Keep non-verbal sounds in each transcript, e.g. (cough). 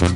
うん。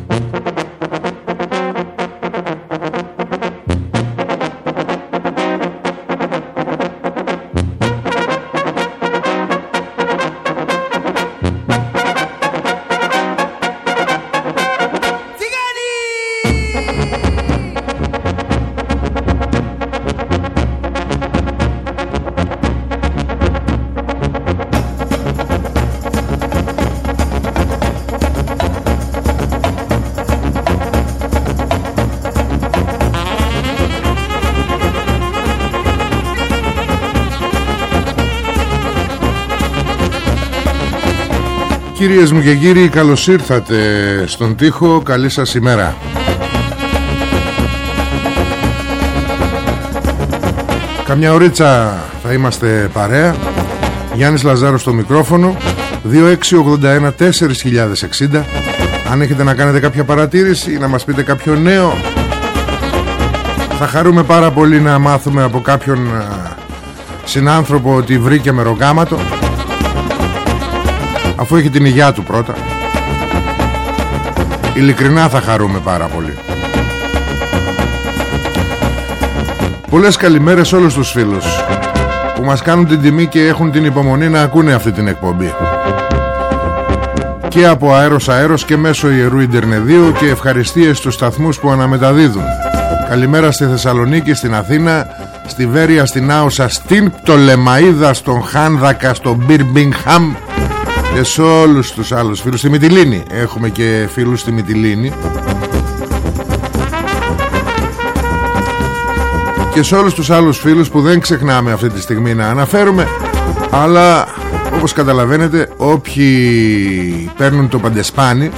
Κυρίες μου και κύριοι καλώς ήρθατε στον τοίχο. Καλή σας ημέρα. Καμιά ωρίτσα θα είμαστε παρέα. Γιάννης Λαζάρος στο μικρόφωνο. 2681-4060 Αν έχετε να κάνετε κάποια παρατήρηση Να μας πείτε κάποιο νέο. Θα χαρούμε πάρα πολύ να μάθουμε από κάποιον συνάνθρωπο ότι βρήκε μεροκάματο Αφού έχει την υγειά του πρώτα. Ειλικρινά θα χαρούμε πάρα πολύ. Πολλές καλημέρες σε όλους τους φίλους Που μας κάνουν την τιμή και έχουν την υπομονή να ακούνε αυτή την εκπομπή. Και από αέρος αέρος και μέσω Ιερού Ιντερνεδίου Και ευχαριστίες στους σταθμούς που αναμεταδίδουν. Καλημέρα στη Θεσσαλονίκη, στην Αθήνα Στη Βέρεια, στην Άουσα Στην Πτολεμαίδα, στον Χάνδακα, στον Μπιρμπινγχάμ και σε όλους τους άλλους φίλους στη Μυτιλίνη έχουμε και φίλους στη Μυτιλίνη και σε όλους τους άλλους φίλους που δεν ξεχνάμε αυτή τη στιγμή να αναφέρουμε αλλά όπως καταλαβαίνετε όποιοι παίρνουν το παντεσπάνι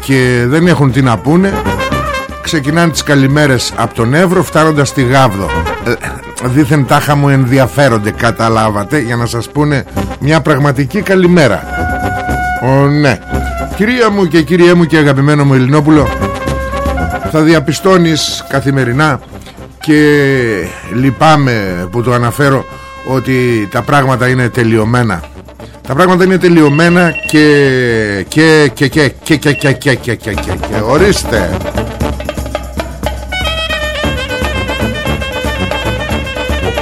και δεν έχουν τι να πούνε ξεκινάνε τις καλημέρες από τον Εύρο φτάνοντας στη Γάβδο ε, δήθεν τάχα μου ενδιαφέρονται καταλάβατε για να σας πούνε μια πραγματική καλημέρα Ω, ναι Κυρία μου και κύριέ μου και αγαπημένο μου Ελληνόπουλο Θα διαπιστώνεις καθημερινά Και λυπάμαι που το αναφέρω Ότι τα πράγματα είναι τελειωμένα Τα πράγματα είναι τελειωμένα Και Και Και Και Και Και Και Και Και Και Και Ορίστε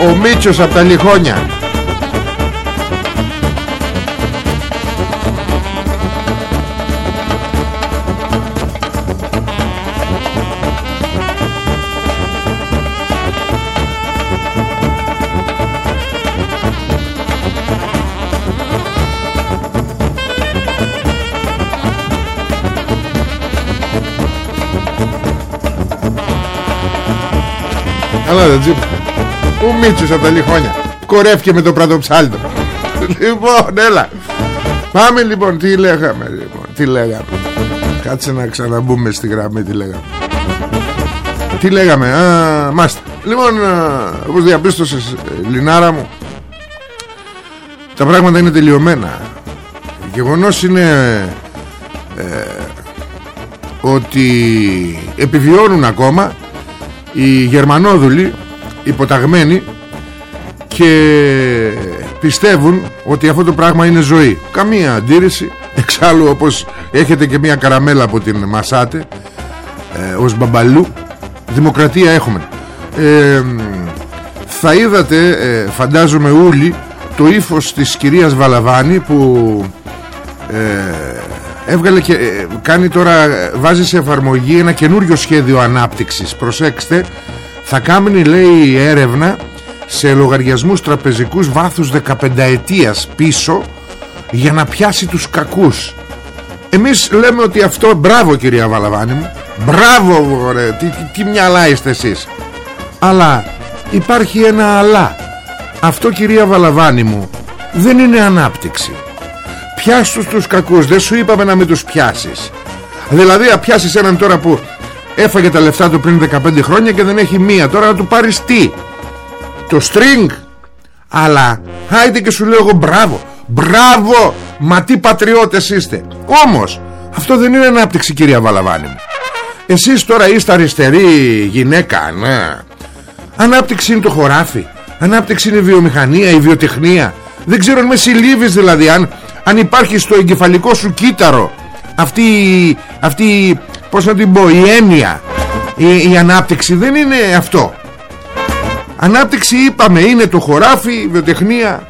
Ο Μίτσος από τα Λιχόνια. Καλά δεν τσίπ Ο Μίτσος από τα Λιχόνια Κορεύκε με το πρατοψάλτο. Λοιπόν έλα. Πάμε λοιπόν τι λέγαμε λοιπόν Τι λέγαμε. Κάτσε να ξαναμπούμε στη γραμμή τι λέγαμε. Τι λέγαμε α, Μάστε Λοιπόν όπως διαπίστωσες Λινάρα μου Τα πράγματα είναι τελειωμένα. Γεγονός είναι ε, Ότι Επιβιώνουν ακόμα οι Γερμανόδουλοι υποταγμένοι και πιστεύουν ότι αυτό το πράγμα είναι ζωή. Καμία αντίρρηση. Εξάλλου όπως έχετε και μια καραμέλα από την Μασάτε ε, ως μπαμπαλού δημοκρατία έχουμε. Ε, θα είδατε ε, φαντάζομαι όλοι το ύφος της κυρίας Βαλαβάνη που ε, έβγαλε και ε, κάνει τώρα ε, βάζει σε εφαρμογή ένα καινούριο σχέδιο ανάπτυξης. Προσέξτε θα κάνει λέει έρευνα σε λογαριασμούς τραπεζικούς βάθους 15 ετίας πίσω για να πιάσει τους κακούς. Εμείς λέμε ότι αυτό μπράβο κυρία Βαλαβάνη μου μπράβο ρε, τι, τι, τι μυαλά είστε εσείς. Αλλά υπάρχει ένα αλλά. Αυτό κυρία Βαλαβάνη μου δεν είναι ανάπτυξη. Πιάσ' τους τους κακούς δεν σου είπαμε να μην τους πιάσεις. Δηλαδή να πιάσεις έναν τώρα που έφαγε τα λεφτά του πριν 15 χρόνια και δεν έχει μία. Τώρα να του πάρεις τι; Το string; Αλλά άιτε και σου λέω εγώ μπράβο μπράβο μα τι πατριώτες είστε. Όμως αυτό δεν είναι ανάπτυξη κυρία Βαλαβάνη μου. Εσείς τώρα είστε αριστερή γυναίκα ναι. Ανάπτυξη είναι το χωράφι Ανάπτυξη είναι η βιομηχανία, η βιοτεχνία. Δεν ξέρω αν με συλλήβεις δηλαδή αν, αν υπάρχει στο εγκεφαλικό σου κύτταρο Αυτή, αυτή πώς να την πω, η έννοια η, η ανάπτυξη δεν είναι αυτό. Ανάπτυξη είπαμε είναι το χωράφι, η βιοτεχνία,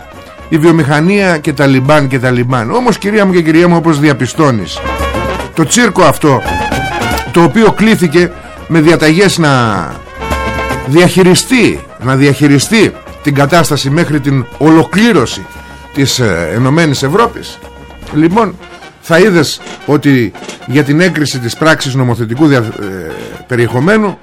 η βιομηχανία και τα λιμπάν και τα λιμπάν. Όμως κυρία μου και κυρία μου όπως διαπιστώνεις Το τσίρκο αυτό το οποίο κλήθηκε με διαταγές να διαχειριστεί να διαχειριστεί την κατάσταση μέχρι την ολοκλήρωση της ε, Ενωμένης Ευρώπης λοιπόν θα είδες ότι για την έγκριση της πράξης νομοθετικού δια, ε, περιεχομένου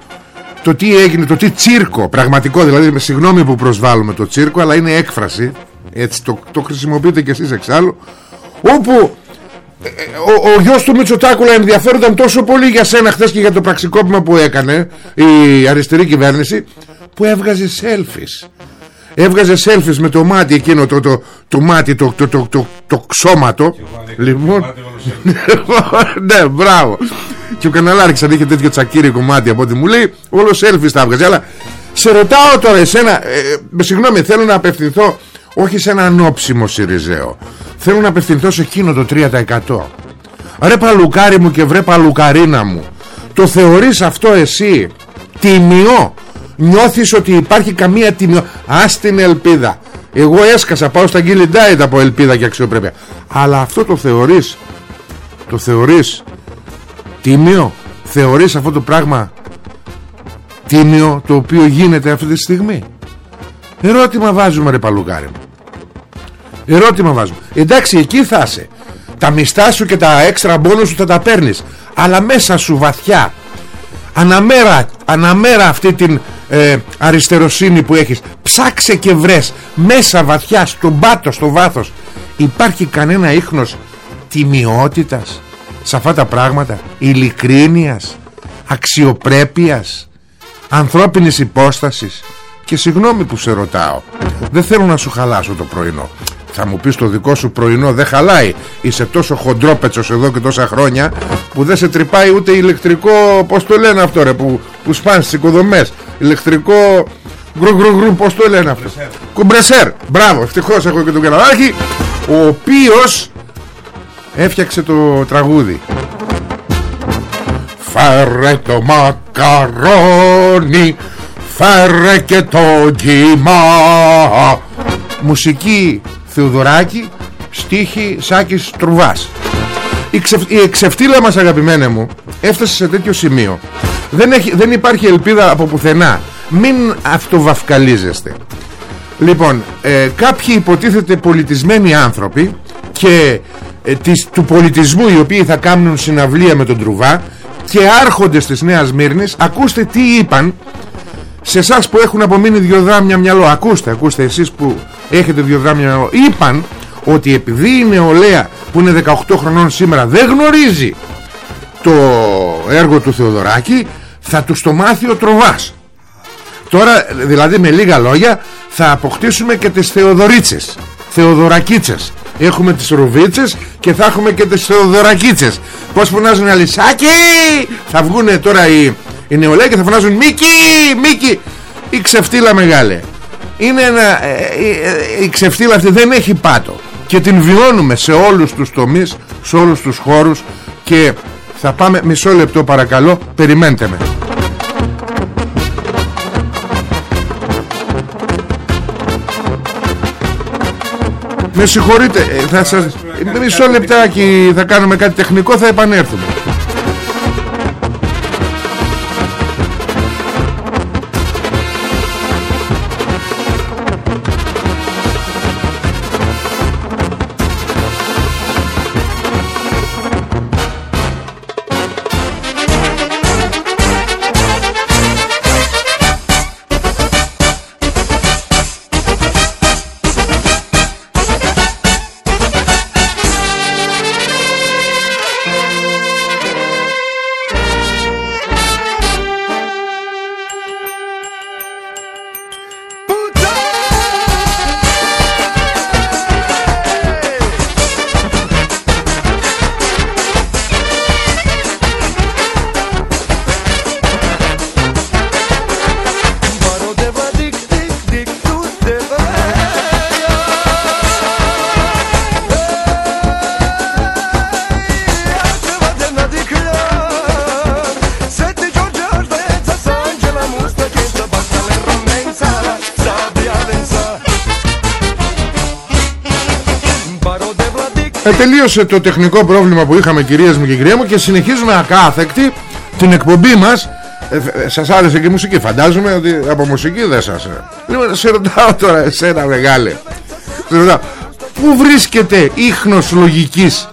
το τι έγινε, το τι τσίρκο πραγματικό δηλαδή με συγγνώμη που προσβάλλουμε το τσίρκο αλλά είναι έκφραση έτσι το, το χρησιμοποιείτε και εσείς εξάλλου όπου ο, ο γιος του Μητσοτάκουλα ενδιαφέρονταν τόσο πολύ για σένα χθες και για το πραξικόπημα που έκανε η αριστερή κυβέρνηση που έβγαζε selfies έβγαζε selfies με το μάτι εκείνο το, το, το μάτι το, το, το, το, το ξώματο. Λοιπόν (laughs) ναι μπράβο. Και ο Καναλάρχης αν είχε τέτοιο τσακίρικο μάτι από ό,τι μου λέει όλο selfies τα έβγαζε. Αλλά σε ρωτάω τώρα εσένα ε, με συγγνώμη θέλω να απευθυνθώ όχι σε ένα ανόψιμο Σιριζέο. Θέλω να απευθυνθώ σε εκείνο το 3% ρε παλουκάρι μου και βρε παλουκαρίνα μου το θεωρείς αυτό εσύ τιμιό νιώθεις ότι υπάρχει καμία τιμιό ας την ελπίδα. Εγώ έσκασα πάω στα Γκίλι Ντάιτ από ελπίδα και αξιοπρέπεια. Αλλά αυτό το θεωρείς το θεωρείς τίμιο; Θεωρείς αυτό το πράγμα τίμιο το οποίο γίνεται αυτή τη στιγμή; Ερώτημα βάζουμε ρε παλουκάρι μου. Ερώτημα βάζουμε. Εντάξει εκεί θα είσαι. Τα μιστά σου και τα έξτρα μπόνους σου θα τα παίρνεις. Αλλά μέσα σου βαθιά αναμέρα, αναμέρα αυτή την ε, αριστεροσύνη που έχεις. Ψάξε και βρες μέσα βαθιά στον πάτο στο βάθος υπάρχει κανένα ίχνος τιμιότητας σε αυτά τα πράγματα ειλικρίνειας αξιοπρέπειας ανθρώπινης υπόστασης. Και συγγνώμη που σε ρωτάω δεν θέλω να σου χαλάσω το πρωινό. Θα μου πεις το δικό σου πρωινό δεν χαλάει. Είσαι τόσο χοντρόπετσος εδώ και τόσα χρόνια Που δεν σε τρυπάει ούτε ηλεκτρικό Πώς το λένε αυτό ρε Που, που σπάνε στις οικοδομές. Ηλεκτρικό γκρου γκρου γκρου Πώς το λένε αυτό. Κουμπρεσέρ Μπράβο ευτυχώς έχω και τον καναλάρχη Ο οποίος Έφτιαξε το τραγούδι. Φέρε το μακαρόνι Φέρε και το κύμα Μουσική Θεοδωράκη Στίχη Σάκης Τρουβάς η, ξεφ, η εξεφτύλα μας αγαπημένε μου Έφτασε σε τέτοιο σημείο. Δεν, έχει, δεν υπάρχει ελπίδα από πουθενά. Μην αυτοβαυκαλίζεστε. Λοιπόν ε, Κάποιοι υποτίθεται πολιτισμένοι άνθρωποι Και ε, της, του πολιτισμού Οι οποίοι θα κάνουν συναυλία με τον Τρουβά Και άρχοντες της Νέας Μύρνης Ακούστε τι είπαν σε εσάς που έχουν απομείνει δυο δράμια μυαλό. Ακούστε, ακούστε εσείς που έχετε δυο δράμια μυαλό. Είπαν ότι επειδή η νεολαία που είναι 18 χρονών σήμερα δεν γνωρίζει το έργο του Θεοδωράκη θα του το μάθει ο Τροβάς. Τώρα δηλαδή με λίγα λόγια θα αποκτήσουμε και τις Θεοδωρίτσες Θεοδωρακίτσες. Έχουμε τις Ρουβίτσες και θα έχουμε και τις Θεοδωρακίτσες. Πως φωνάζουν οι Σάκη θα βγουν τώρα οι οι νεολαίοι και θα φωνάζουν Μίκη, Μίκη η ξεφτύλα μεγάλη είναι ένα, ε, ε, ε, η ξεφτύλα αυτή δεν έχει πάτο και την βιώνουμε σε όλους τους τομείς σε όλους τους χώρους. Και θα πάμε μισό λεπτό παρακαλώ. Περιμένετε με. Με συγχωρείτε ε, θα σας... Μισό λεπτάκι θα κάνουμε κάτι τεχνικό Θα επανέλθουμε τελείωσε το τεχνικό πρόβλημα που είχαμε κυρίες μου και κυρία μου και συνεχίζουμε ακάθεκτη την εκπομπή μας. Ε, ε, σας άρεσε και η μουσική φαντάζομαι ότι από μουσική δεν σας ε. λοιπόν, σε ρωτάω τώρα εσένα μεγάλε. Σε ρωτάω πού βρίσκεται ίχνος λογικής;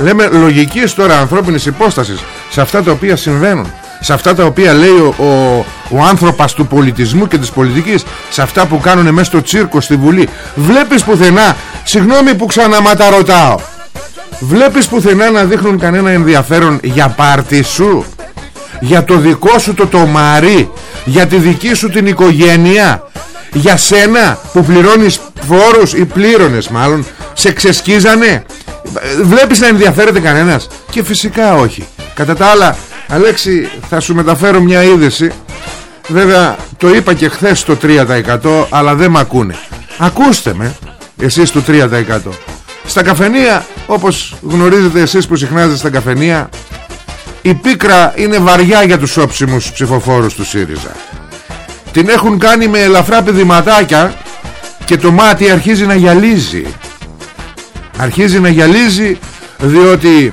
Λέμε λογικής τώρα ανθρώπινης υπόστασης σε αυτά τα οποία συμβαίνουν σε αυτά τα οποία λέει ο, ο, ο άνθρωπος του πολιτισμού και της πολιτικής σε αυτά που κάνουν μέσα στο τσίρκο στη Βουλή. Βλέπεις πουθενά συγγνώμη που ξαναματά ρωτάω βλέπεις πουθενά να δείχνουν κανένα ενδιαφέρον για πάρτι σου; Για το δικό σου το τομάρι; Για τη δική σου την οικογένεια; Για σένα που πληρώνεις φόρους ή πλήρωνες μάλλον σε ξεσκίζανε; Βλέπεις να ενδιαφέρεται κανένας; Και φυσικά όχι. Κατά τα άλλα Αλέξη θα σου μεταφέρω μια είδηση. Βέβαια το είπα και χθες το 3% Αλλά δεν με ακούνε. Ακούστε με εσείς το 3% Στα καφενεία όπως γνωρίζετε εσείς που συχνάζετε στα καφενεία Η πίκρα είναι βαριά για τους όψιμους ψηφοφόρους του ΣΥΡΙΖΑ. Την έχουν κάνει με ελαφρά πηδηματάκια Και το μάτι αρχίζει να γυαλίζει. Αρχίζει να γυαλίζει διότι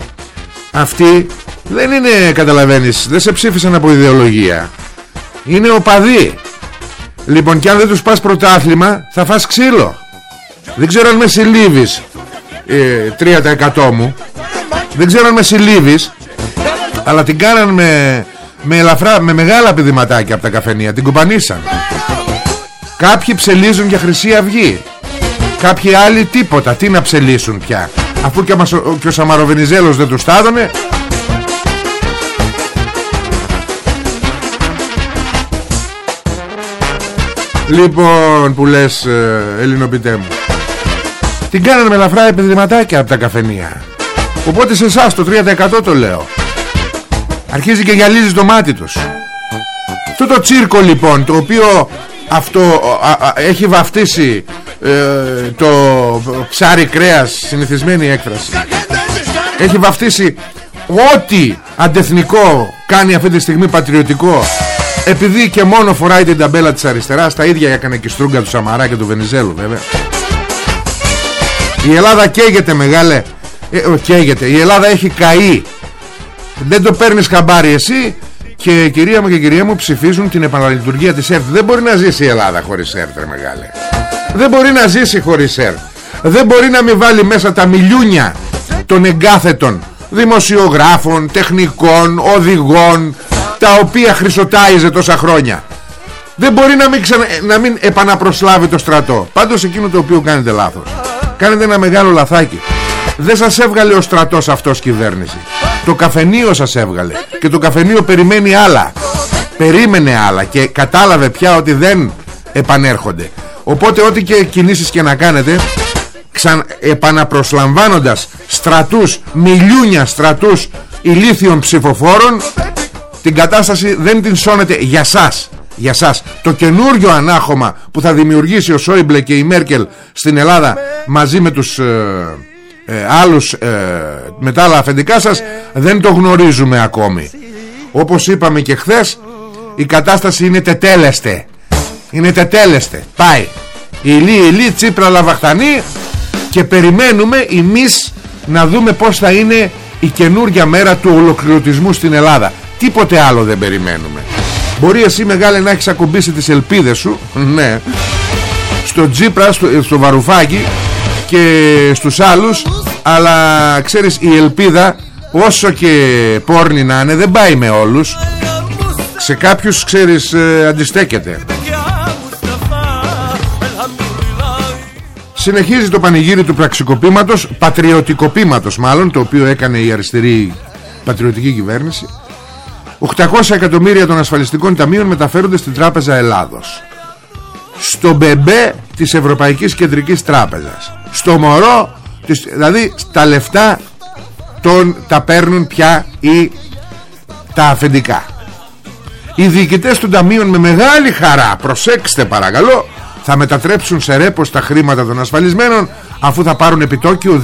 αυτοί δεν είναι καταλαβαίνεις δεν σε ψήφισαν από ιδεολογία. Είναι οπαδοί. Λοιπόν και αν δεν τους πας πρωτάθλημα θα φας ξύλο. Δεν ξέρω αν με συλλήβεις. ε, 3% μου. Δεν ξέρω αν με συλλήβεις αλλά την κάναν με, με, ελαφρά, με μεγάλα πηδηματάκια από τα καφενεία. Την κουπανίσαν. Κάποιοι ψελίζουν για Χρυσή Αυγή. Κάποιοι άλλοι τίποτα. Τι να ψελίσουν πια. Αφού και, ο, και ο Σαμαροβενιζέλος δεν τους στάδωνε. Λοιπόν που λες ε, ελληνοποιητέ μου Την κάνανε με ελαφρά επιδηματάκια από τα καφενεία. Οπότε σε εσάς το 3% το λέω. Αρχίζει και γυαλίζει το μάτι τους. Αυτό το τσίρκο λοιπόν Το οποίο αυτό έχει βαφτίσει ε, Το ψάρι κρέας Συνηθισμένη έκφραση. Έχει βαφτίσει Ό,τι αντεθνικό κάνει αυτή τη στιγμή πατριωτικό. Επειδή και μόνο φοράει την ταμπέλα της αριστεράς Τα ίδια έκανε και η Στρούγκα του Σαμαρά και του Βενιζέλου βέβαια Η Ελλάδα καίγεται μεγάλε. Ε, Καίγεται. Η Ελλάδα έχει καεί. Δεν το παίρνεις χαμπάρι εσύ Και κυρία μου και κυρία μου ψηφίζουν την επαναλειτουργία της ΕΡΤ. Δεν μπορεί να ζήσει η Ελλάδα χωρίς ΕΡΤ μεγάλε. Δεν μπορεί να ζήσει χωρίς ΕΡΤ. Δεν μπορεί να μην βάλει μέσα τα μιλιούνια Των εγκάθετων Δημοσιογράφων, τεχνικών, οδηγών τα οποία χρυσοτάιζε τόσα χρόνια. Δεν μπορεί να μην, ξανα... να μην επαναπροσλάβει το στρατό. Πάντως εκείνο το οποίο κάνετε λάθος κάνετε ένα μεγάλο λαθάκι. Δεν σας έβγαλε ο στρατός αυτός κυβέρνηση. Το καφενείο σας έβγαλε και το καφενείο περιμένει άλλα. Περίμενε άλλα και κατάλαβε πια ότι δεν επανέρχονται. Οπότε ό,τι και κινήσεις και να κάνετε ξαν... επαναπροσλαμβάνοντας στρατούς μιλιούνια στρατούς ηλίθιων ψηφοφόρων την κατάσταση δεν την σώνεται για σας για σας το καινούριο ανάχωμα που θα δημιουργήσει ο Σόιμπλε και η Μέρκελ στην Ελλάδα μαζί με τους ε, ε, άλλους ε, με τα άλλα αφεντικά σας δεν το γνωρίζουμε ακόμη. Όπως είπαμε και χθες η κατάσταση είναι τετέλεστε είναι τετέλεστε πάει. Ηλί ηλί τσίπρα λαβαχτανή και περιμένουμε εμείς να δούμε πως θα είναι η καινούργια μέρα του ολοκληρωτισμού στην Ελλάδα. Τίποτε άλλο δεν περιμένουμε μπορεί εσύ μεγάλε να έχεις ακουμπήσει τις ελπίδες σου ναι στο Τζίπρα, στο, στο Βαρουφάκι και στους άλλους αλλά ξέρεις η ελπίδα όσο και πόρνη να είναι δεν πάει με όλους. Σε κάποιους ξέρεις ε, αντιστέκεται. Συνεχίζει το πανηγύρι του πραξικοπήματος Πατριωτικοπήματος μάλλον Το οποίο έκανε η αριστερή πατριωτική κυβέρνηση 800 εκατομμύρια των ασφαλιστικών ταμείων μεταφέρονται στην Τράπεζα Ελλάδος. Στο μπεμπέ της Ευρωπαϊκής Κεντρικής Τράπεζας. Στο μωρό της, Δηλαδή τα λεφτά τον, τα παίρνουν πια οι, τα αφεντικά. Οι διοικητές των ταμείων με μεγάλη χαρά Προσέξτε παρακαλώ θα μετατρέψουν σε ρέπος τα χρήματα των ασφαλισμένων αφού θα πάρουν επιτόκιο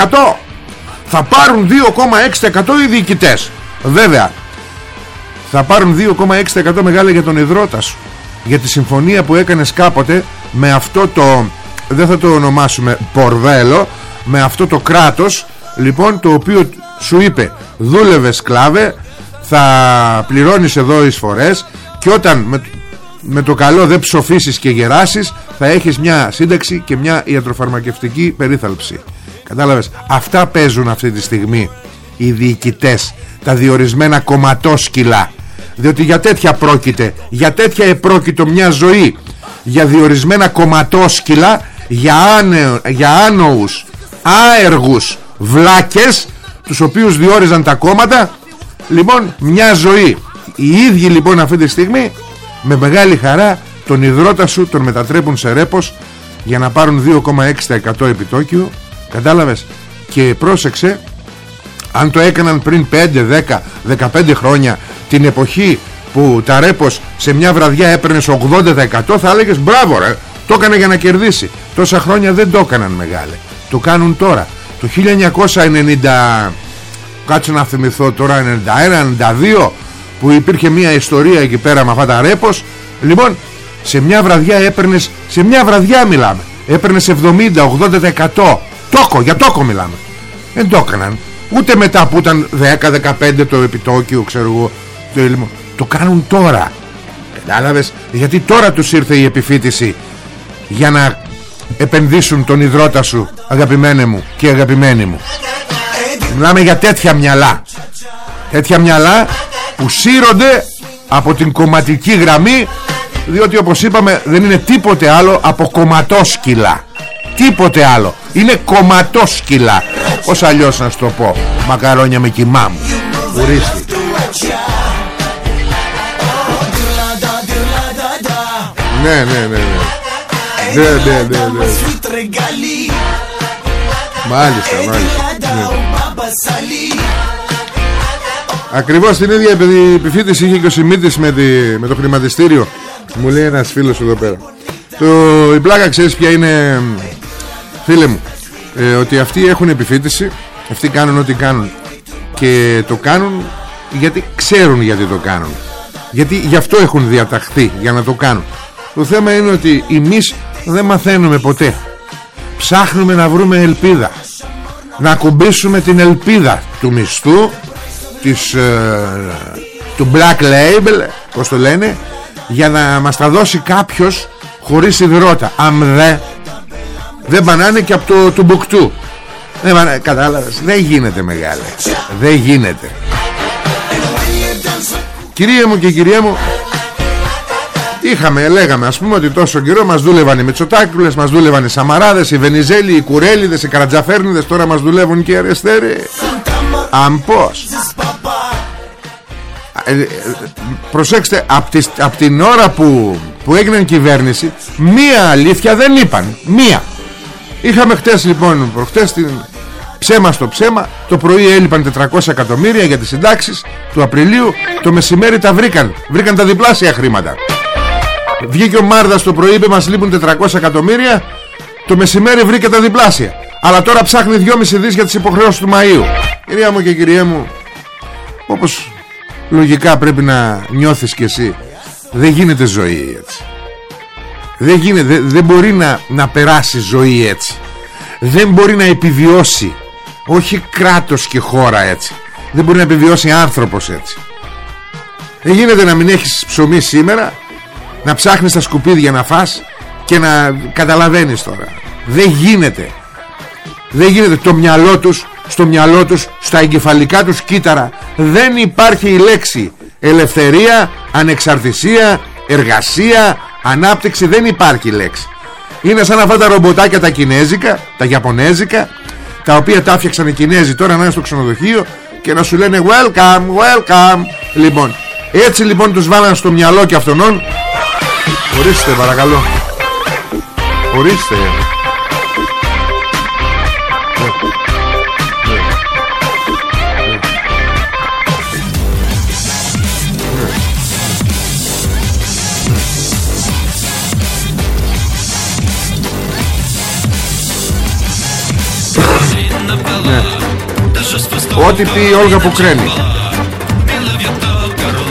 2,6% θα πάρουν 2,6% οι διοικητές βέβαια θα πάρουν 2,6% μεγάλα για τον υδρότα σου για τη συμφωνία που έκανες κάποτε με αυτό το δεν θα το ονομάσουμε πορδέλο με αυτό το κράτος λοιπόν το οποίο σου είπε δούλευε σκλάβε θα πληρώνεις εδώ εισφορές και όταν με, με το καλό δεν ψοφήσεις και γεράσεις θα έχεις μια σύνταξη και μια ιατροφαρμακευτική περίθαλψη κατάλαβες αυτά παίζουν αυτή τη στιγμή οι διοικητές τα διορισμένα κομματόσκυλα. Διότι για τέτοια πρόκειται για τέτοια επρόκειτο μια ζωή. Για διορισμένα κομματόσκυλα για, άνε, για άνοους άεργους βλάκες τους οποίους διόριζαν τα κόμματα. Λοιπόν μια ζωή. Οι ίδιοι λοιπόν αυτή τη στιγμή με μεγάλη χαρά τον υδρότα σου τον μετατρέπουν σε ρέπος για να πάρουν 2,6% επιτόκιο. Κατάλαβες; Και πρόσεξε αν το έκαναν πριν 5, 10, 15 χρόνια την εποχή που τα ρέπος σε μια βραδιά έπαιρνες 80% θα έλεγες μπράβο ρε το έκανε για να κερδίσει τόσα χρόνια δεν το έκαναν μεγάλε. Το κάνουν τώρα. Το 1990 κάτσε να θυμηθώ τώρα 91, 92 που υπήρχε μια ιστορία εκεί πέρα με αυτά τα ρέπος λοιπόν σε μια βραδιά έπαιρνες σε μια βραδιά μιλάμε έπαιρνες 70-80% τόκο για τόκο μιλάμε δεν το έκαναν. Ούτε μετά που ήταν 10-15 το επιτόκιο ξέρω εγώ το, το κάνουν τώρα. Κατάλαβες; Γιατί τώρα τους ήρθε η επιφύτηση για να επενδύσουν τον υδρότα σου αγαπημένε μου και αγαπημένη μου. Μιλάμε για τέτοια μυαλά. Τέτοια μυαλά που σύρονται από την κομματική γραμμή διότι όπως είπαμε δεν είναι τίποτε άλλο από κομματόσκυλα. Τίποτε άλλο. Είναι κομματόσκυλα Πώς αλλιώς να σου το πω Μακαρόνια με κοιμά μου Ουρίστη Ναι, ναι, ναι, ναι. Ναι, ναι, ναι, ναι. Μάλιστα, μάλιστα. Ναι. Ακριβώς την ίδια επιφύτηση είχε και ο Σιμίτης με, τη, με το χρηματιστήριο. Μου λέει ένας φίλος εδώ πέρα. Το, η πλάκα ξέρεις ποια είναι, φίλε μου; Ε, Ότι αυτοί έχουν επιφύτηση Αυτοί κάνουν ό,τι κάνουν. Και το κάνουν γιατί ξέρουν γιατί το κάνουν. Γιατί γι' αυτό έχουν διαταχθεί Για να το κάνουν. Το θέμα είναι ότι εμείς δεν μαθαίνουμε ποτέ. Ψάχνουμε να βρούμε ελπίδα. Να κουμπίσουμε την ελπίδα του μισθού της, ε, του Black Label πως το λένε για να μας τα δώσει κάποιος χωρίς υδρότα. Αν δε δεν πανάνε και από το του Μπουκτού δεν κατάλαβες δεν γίνεται μεγάλε. Δεν γίνεται. Κυρία μου και κυρία μου Είχαμε, λέγαμε ας πούμε ότι τόσο καιρό μας δούλευαν οι Μητσοτάκουλες Μας δούλευαν οι Σαμαράδες, οι Βενιζέλοι, οι Κουρέλιδες, οι Καρατζαφέρνιδες Τώρα μας δουλεύουν και οι αριστεροί Αν πως ε, ε, προσέξτε από, την ώρα που, που έγιναν κυβέρνηση μία αλήθεια δεν είπαν. Μία είχαμε χτες λοιπόν προχτές την ψέμα στο ψέμα. Το πρωί έλειπαν 400 εκατομμύρια για τις συντάξεις του Απριλίου. Το μεσημέρι τα βρήκαν. Βρήκαν τα διπλάσια χρήματα. Βγήκε ο Μάρδας το πρωί είπε μας λείπουν 400 εκατομμύρια το μεσημέρι βρήκε τα διπλάσια. Αλλά τώρα ψάχνει 2,5 δις για τις υποχρεώσεις του Μαΐου. Κυρία μου και κυρία μου όπως λογικά πρέπει να νιώθεις κι εσύ δεν γίνεται ζωή έτσι δεν γίνεται δεν, μπορεί να, να περάσει ζωή έτσι. Δεν μπορεί να επιβιώσει όχι κράτος και χώρα έτσι. Δεν μπορεί να επιβιώσει άνθρωπος έτσι. Δεν γίνεται να μην έχεις ψωμί σήμερα να ψάχνεις τα σκουπίδια να φας και να καταλαβαίνεις τώρα. Δεν γίνεται. Δεν γίνεται το μυαλό τους στο μυαλό τους στα εγκεφαλικά τους κύτταρα. Δεν υπάρχει η λέξη ελευθερία, ανεξαρτησία εργασία, ανάπτυξη δεν υπάρχει λέξη. Είναι σαν αυτά τα ρομποτάκια τα κινέζικα τα γιαπωνέζικα τα οποία τα έφτιαξαν οι Κινέζοι τώρα να είναι στο ξενοδοχείο και να σου λένε welcome, welcome λοιπόν έτσι λοιπόν τους βάλαν στο μυαλό και αυτόν ορίστε παρακαλώ. Ορίστε Ό,τι πει η Όλγα Πουκρένη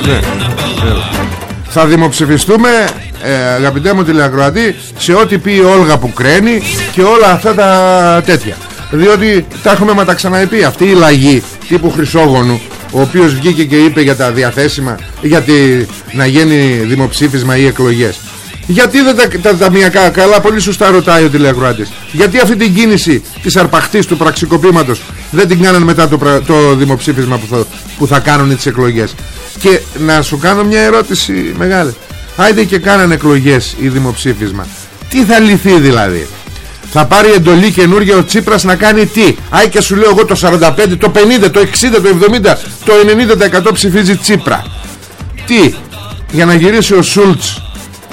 ναι. ναι. Θα δημοψηφιστούμε ε, Αγαπητέ μου τηλεακροατή Σε ό,τι πει η Όλγα Πουκρένη Και όλα αυτά τα τέτοια Διότι τα έχουμε μα τα ξαναεπεί Αυτή η λαγή τύπου Χρυσόγονου Ο οποίος βγήκε και είπε για τα διαθέσιμα Γιατί να γίνει δημοψήφισμα ή εκλογές γιατί δεν τα, τα ταμιακά καλά πολύ σωστά ρωτάει ο τηλεακροάτης. Γιατί αυτή την κίνηση της αρπαχτής του πραξικοπήματος Δεν την κάνανε μετά το, το δημοψήφισμα που θα, που θα κάνουν τις εκλογές. Και να σου κάνω μια ερώτηση μεγάλη. Άιντε και κάνανε εκλογές ή δημοψήφισμα. Τι θα λυθεί δηλαδή; Θα πάρει εντολή καινούργια ο Τσίπρας να κάνει τι; Άι και σου λέω εγώ το 45, το 50, το 60, το 70, το 90% ψηφίζει Τσίπρα. Τι; Για να γυρίσει ο Σούλτς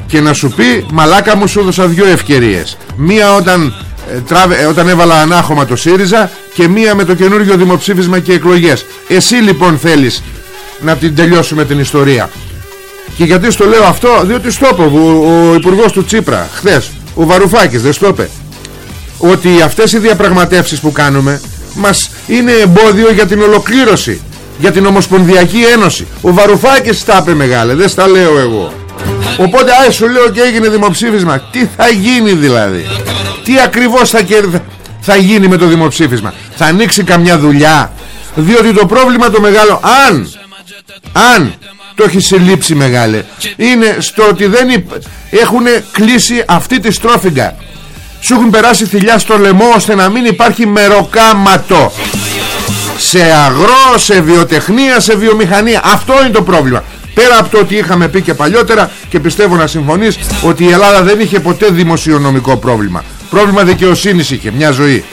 και να σου πει μαλάκα μου σου έδωσα δύο ευκαιρίες. Μία όταν, ε, τράβε, ε, όταν έβαλα ανάχωμα το ΣΥΡΙΖΑ και μία με το καινούργιο δημοψήφισμα και εκλογές. Εσύ λοιπόν θέλεις να την τελειώσουμε την ιστορία και γιατί στο λέω αυτό διότι στο είπε ο, ο υπουργός του Τσίπρα χθες ο Βαρουφάκης δεν στο είπε ότι αυτές οι διαπραγματεύσεις που κάνουμε μας είναι εμπόδιο για την ολοκλήρωση για την Ομοσπονδιακή Ένωση. Ο Βαρουφάκης τα είπε μεγάλε δεν στα λέω εγώ Οπότε άι σου λέω και έγινε δημοψήφισμα. Τι θα γίνει δηλαδή; Τι ακριβώς θα, θα γίνει με το δημοψήφισμα; Θα ανοίξει καμιά δουλειά; Διότι το πρόβλημα το μεγάλο Αν Αν το έχει συλλήψει μεγάλε Είναι στο ότι δεν έχουν κλείσει αυτή τη στρόφιγγα. Σου έχουν περάσει θηλιά στο λαιμό Ώστε να μην υπάρχει μεροκάματο. Σε αγρό, σε βιοτεχνία, σε βιομηχανία. Αυτό είναι το πρόβλημα Πέρα από το ότι είχαμε πει και παλιότερα και πιστεύω να συμφωνείς ότι η Ελλάδα δεν είχε ποτέ δημοσιονομικό πρόβλημα. Πρόβλημα δικαιοσύνης είχε μια ζωή.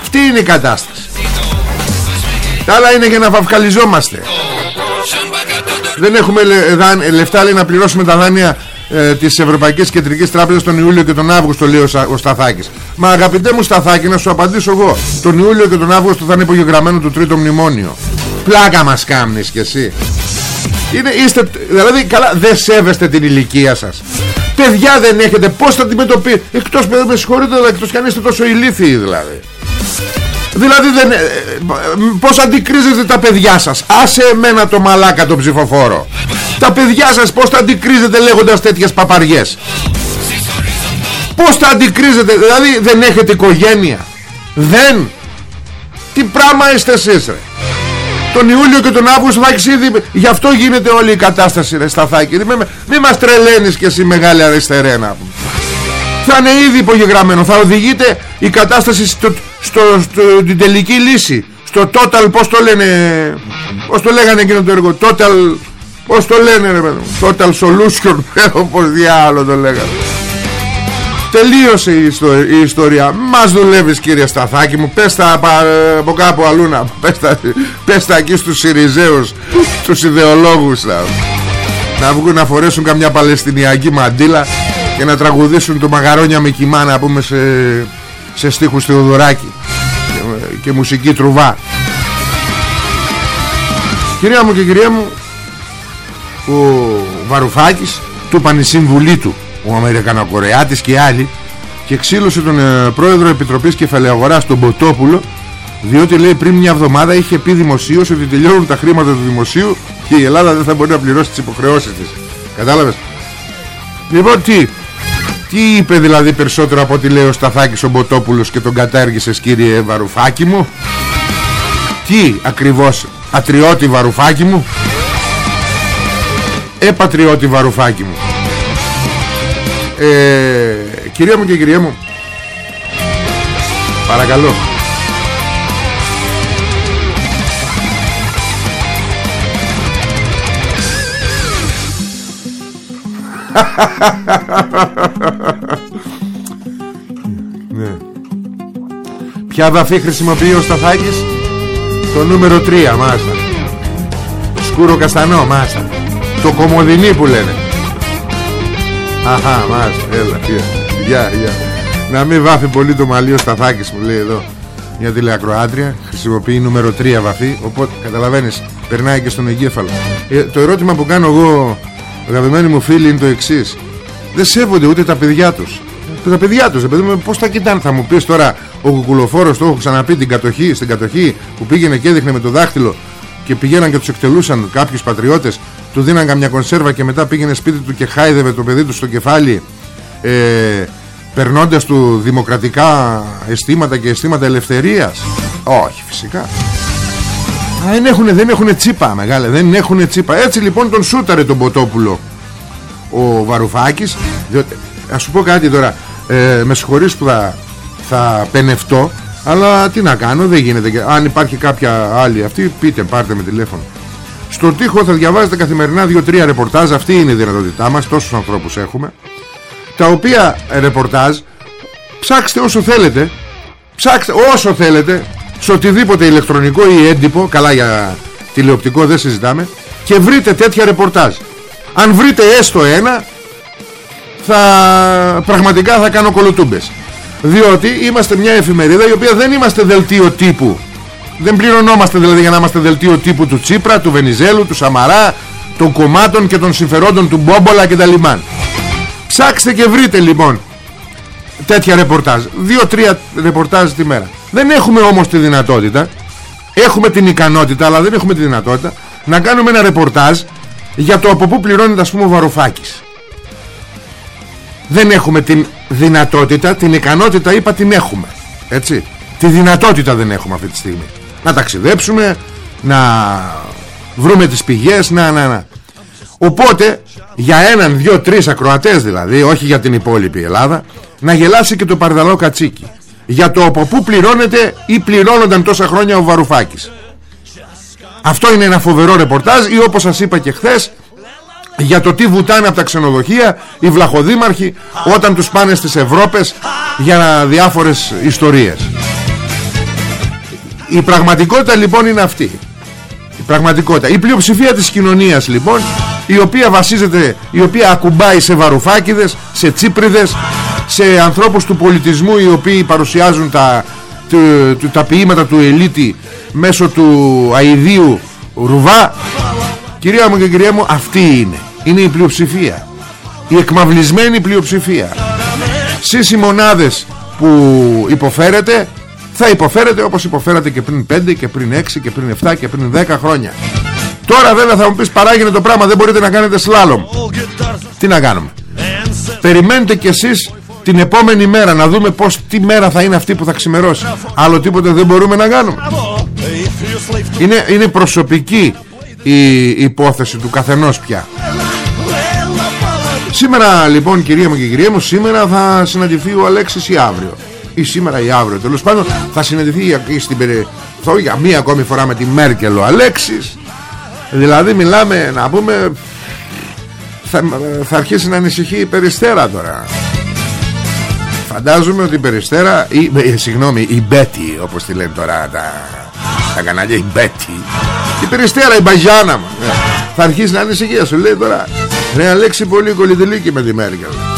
Αυτή είναι η κατάσταση. Τα άλλα είναι για να βαυκαλιζόμαστε. Δεν έχουμε λεφτά λέει, να πληρώσουμε τα δάνεια ε, της Ευρωπαϊκής Κεντρικής Τράπεζας τον Ιούλιο και τον Αύγουστο λέει ο, Σταθάκης. Μα αγαπητέ μου Σταθάκη να σου απαντήσω εγώ. Τον Ιούλιο και τον Αύγουστο θα είναι υπογεγραμμένο το τρίτο μνημόνιο. Πλάκα μας κάμνεις κι εσύ. Είναι, είστε, δηλαδή καλά δεν σέβεστε την ηλικία σας. Παιδιά δεν έχετε Πώς θα αντιμετωπίσετε Εκτός με συγχωρείτε εκτός κι αν είστε τόσο ηλίθιοι δηλαδή. Δηλαδή δεν, ε, ε, πως αντικρίζετε τα παιδιά σας. Άσε εμένα το μαλάκα το ψηφοφόρο. Τα παιδιά σας πως τα αντικρίζετε λέγοντας τέτοιες παπαριές. Πως τα αντικρίζετε Δηλαδή δεν έχετε οικογένεια. Δεν. Τι πράγμα είστε εσείς ρε τον Ιούλιο και τον Αύγουστο θα έχεις ήδη γι' αυτό γίνεται όλη η κατάσταση ρε Σταθάκη. Μη, μη μας τρελαίνεις και εσύ μεγάλη αριστερένα θα είναι ήδη υπογεγραμμένο θα οδηγείται η κατάσταση στο, στο, στο, την τελική λύση. Στο total πως το λένε πως το λέγανε εκείνο το έργο total πως το λένε ρε παιδί total solution (laughs) πως διάλογο το λέγανε Τελείωσε η, η ιστορία. Μας δουλεύεις κύριε Σταθάκη μου. Πες τα από κάπου αλλού να πες τα, πες τα εκεί στους Συριζέους Τους ιδεολόγους να, να βγουν να φορέσουν καμιά παλαιστινιακή μαντήλα Και να τραγουδήσουν το μαγαρόνια με κοιμά Να πούμε σε, σε στίχους Θεοδωράκη και, και μουσική τρουβά. Κυρία μου και κυρία μου Ο Βαρουφάκης Του είπαν η του ο Αμερικανοκορεάτης και άλλοι και ξύλωσε τον ε, πρόεδρο Επιτροπής Κεφαλαιογοράς τον Ποτόπουλο διότι λέει πριν μια εβδομάδα είχε πει δημοσίως ότι τελειώνουν τα χρήματα του δημοσίου και η Ελλάδα δεν θα μπορεί να πληρώσει τις υποχρεώσεις της. Κατάλαβες; Λοιπόν τι Τι είπε δηλαδή περισσότερο από ό,τι λέει ο Σταθάκης ο Μποτόπουλος και τον κατέργησες κύριε Βαρουφάκη μου; Τι ακριβώς ατριώτη Βαρουφάκη μου; Ε πατριώτη Βαρουφάκη μου ε, Κυρία μου και κυρία μου. Παρακαλώ. (laughs) Ναι. Ποια βαφή χρησιμοποιεί ο Σταθάκης; Το νούμερο 3 μάστα Σκούρο καστανό μάστα Το κομμωδινή που λένε Αχα μάστα Έλα Γεια γεια. Να μην βάφει πολύ το μαλλί ο Σταθάκης μου λέει εδώ μια τηλεακροάτρια. Χρησιμοποιεί νούμερο 3 βαφή οπότε καταλαβαίνεις περνάει και στον εγκέφαλο. Ε, το ερώτημα που κάνω εγώ αγαπημένοι μου φίλοι είναι το εξής. Δεν σέβονται ούτε τα παιδιά τους. Τα παιδιά τους, παιδί μου, πώς τα κοιτάνε Θα μου πεις τώρα ο κουκουλοφόρος Το έχω ξαναπεί την κατοχή, στην κατοχή Που πήγαινε και έδειχνε με το δάχτυλο Και πηγαίναν και τους εκτελούσαν κάποιους πατριώτες Του δίναν καμιά κονσέρβα και μετά πήγαινε σπίτι του Και χάιδευε το παιδί του στο κεφάλι ε, Περνώντας του δημοκρατικά αισθήματα Και αισθήματα ελευθερίας. Όχι φυσικά. Α, δεν έχουν, δεν έχουν τσίπα μεγάλε Δεν έχουν τσίπα. Έτσι λοιπόν τον σούταρε τον Ποτόπουλο Ο Βαρουφάκης. Διότι, Ας σου πω κάτι τώρα. Ε, Με συγχωρείς που θα, θα πενευτώ Αλλά τι να κάνω δεν γίνεται. Αν υπάρχει κάποια άλλη αυτή Πείτε πάρτε με τηλέφωνο Στο τοίχο θα διαβάζετε καθημερινά 2-3 ρεπορτάζ. Αυτή είναι η δυνατότητά μας. Τόσους ανθρώπους έχουμε. Τα οποία ε, ρεπορτάζ Ψάξτε όσο θέλετε. Ψάξτε όσο θέλετε. Σε οτιδήποτε ηλεκτρονικό ή έντυπο καλά για τηλεοπτικό δεν συζητάμε και βρείτε τέτοια ρεπορτάζ. Αν βρείτε έστω ένα θα πραγματικά θα κάνω κολοτούμπες. Διότι είμαστε μια εφημερίδα η οποία δεν είμαστε δελτίο τύπου δεν πληρωνόμαστε δηλαδή για να είμαστε δελτίο τύπου του Τσίπρα, του Βενιζέλου, του Σαμαρά των κομμάτων και των συμφερόντων του Μπόμπολα και τα λιμάν. Ψάξτε και βρείτε λοιπόν τέτοια ρεπορτάζ. Δύο-τρία ρεπορτάζ τη μέρα. Δεν έχουμε όμως τη δυνατότητα Έχουμε την ικανότητα αλλά δεν έχουμε τη δυνατότητα Να κάνουμε ένα ρεπορτάζ Για το από πού πληρώνεται ας πούμε ο Βαρουφάκης. Δεν έχουμε την δυνατότητα Την ικανότητα είπα την έχουμε. Έτσι. Τη δυνατότητα δεν έχουμε αυτή τη στιγμή Να ταξιδέψουμε Να βρούμε τις πηγές Να να να. Οπότε για έναν, δυο, τρεις ακροατές δηλαδή Όχι για την υπόλοιπη Ελλάδα Να γελάσει και το παρδαλό κατσίκι για το από πού πληρώνεται ή πληρώνονταν τόσα χρόνια ο Βαρουφάκης. Αυτό είναι ένα φοβερό ρεπορτάζ ή όπως σας είπα και χθες για το τι βουτάνε από τα ξενοδοχεία οι βλαχοδήμαρχοι όταν τους πάνε στις Ευρώπες για διάφορες ιστορίες η πραγματικότητα λοιπόν είναι αυτή. Η πραγματικότητα. Η πλειοψηφία της κοινωνίας λοιπόν η οποία βασίζεται η οποία ακουμπάει σε βαρουφάκιδες σε τσίπριδες σε ανθρώπους του πολιτισμού οι οποίοι παρουσιάζουν τα, του, τα ποίηματα του ελίτη μέσω του αηδίου ρουβά. Κυρία μου και κυρία μου αυτή είναι. Είναι η πλειοψηφία. Η εκμαυλισμένη πλειοψηφία. Στις οι μονάδες που υποφέρετε θα υποφέρετε όπως υποφέρατε και πριν 5 και πριν 6 και πριν 7 και πριν 10 χρόνια. Τώρα βέβαια θα μου πεις παράγεινε το πράγμα δεν μπορείτε να κάνετε σλάλομ. Τι να κάνουμε; Περιμένετε κι εσείς την επόμενη μέρα να δούμε πως τι μέρα θα είναι αυτή που θα ξημερώσει. Άλλο τίποτε δεν μπορούμε να κάνουμε. Είναι, είναι προσωπική η υπόθεση του καθενός πια. Σήμερα λοιπόν κυρία μου και κυρία μου Σήμερα θα συναντηθεί ο Αλέξης ή αύριο Ή σήμερα ή αύριο. Τέλος πάντων θα συναντηθεί στην θα για μία ακόμη φορά με τη Μέρκελ ο Αλέξης. Δηλαδή μιλάμε να πούμε θα, θα αρχίσει να ανησυχεί η Περιστέρα τώρα. Φαντάζομαι ότι η Περιστέρα η, ε, Συγγνώμη η Μπέτη Όπως τη λένε τώρα τα, τα κανάλια Η Μπέτη Η Περιστέρα η Μπαγιάνα μου. Ε, Θα αρχίσει να ανησυχεί Σου λέει τώρα. Ρε Αλέξη πολύ κολλητελίκη με τη Μέρκελ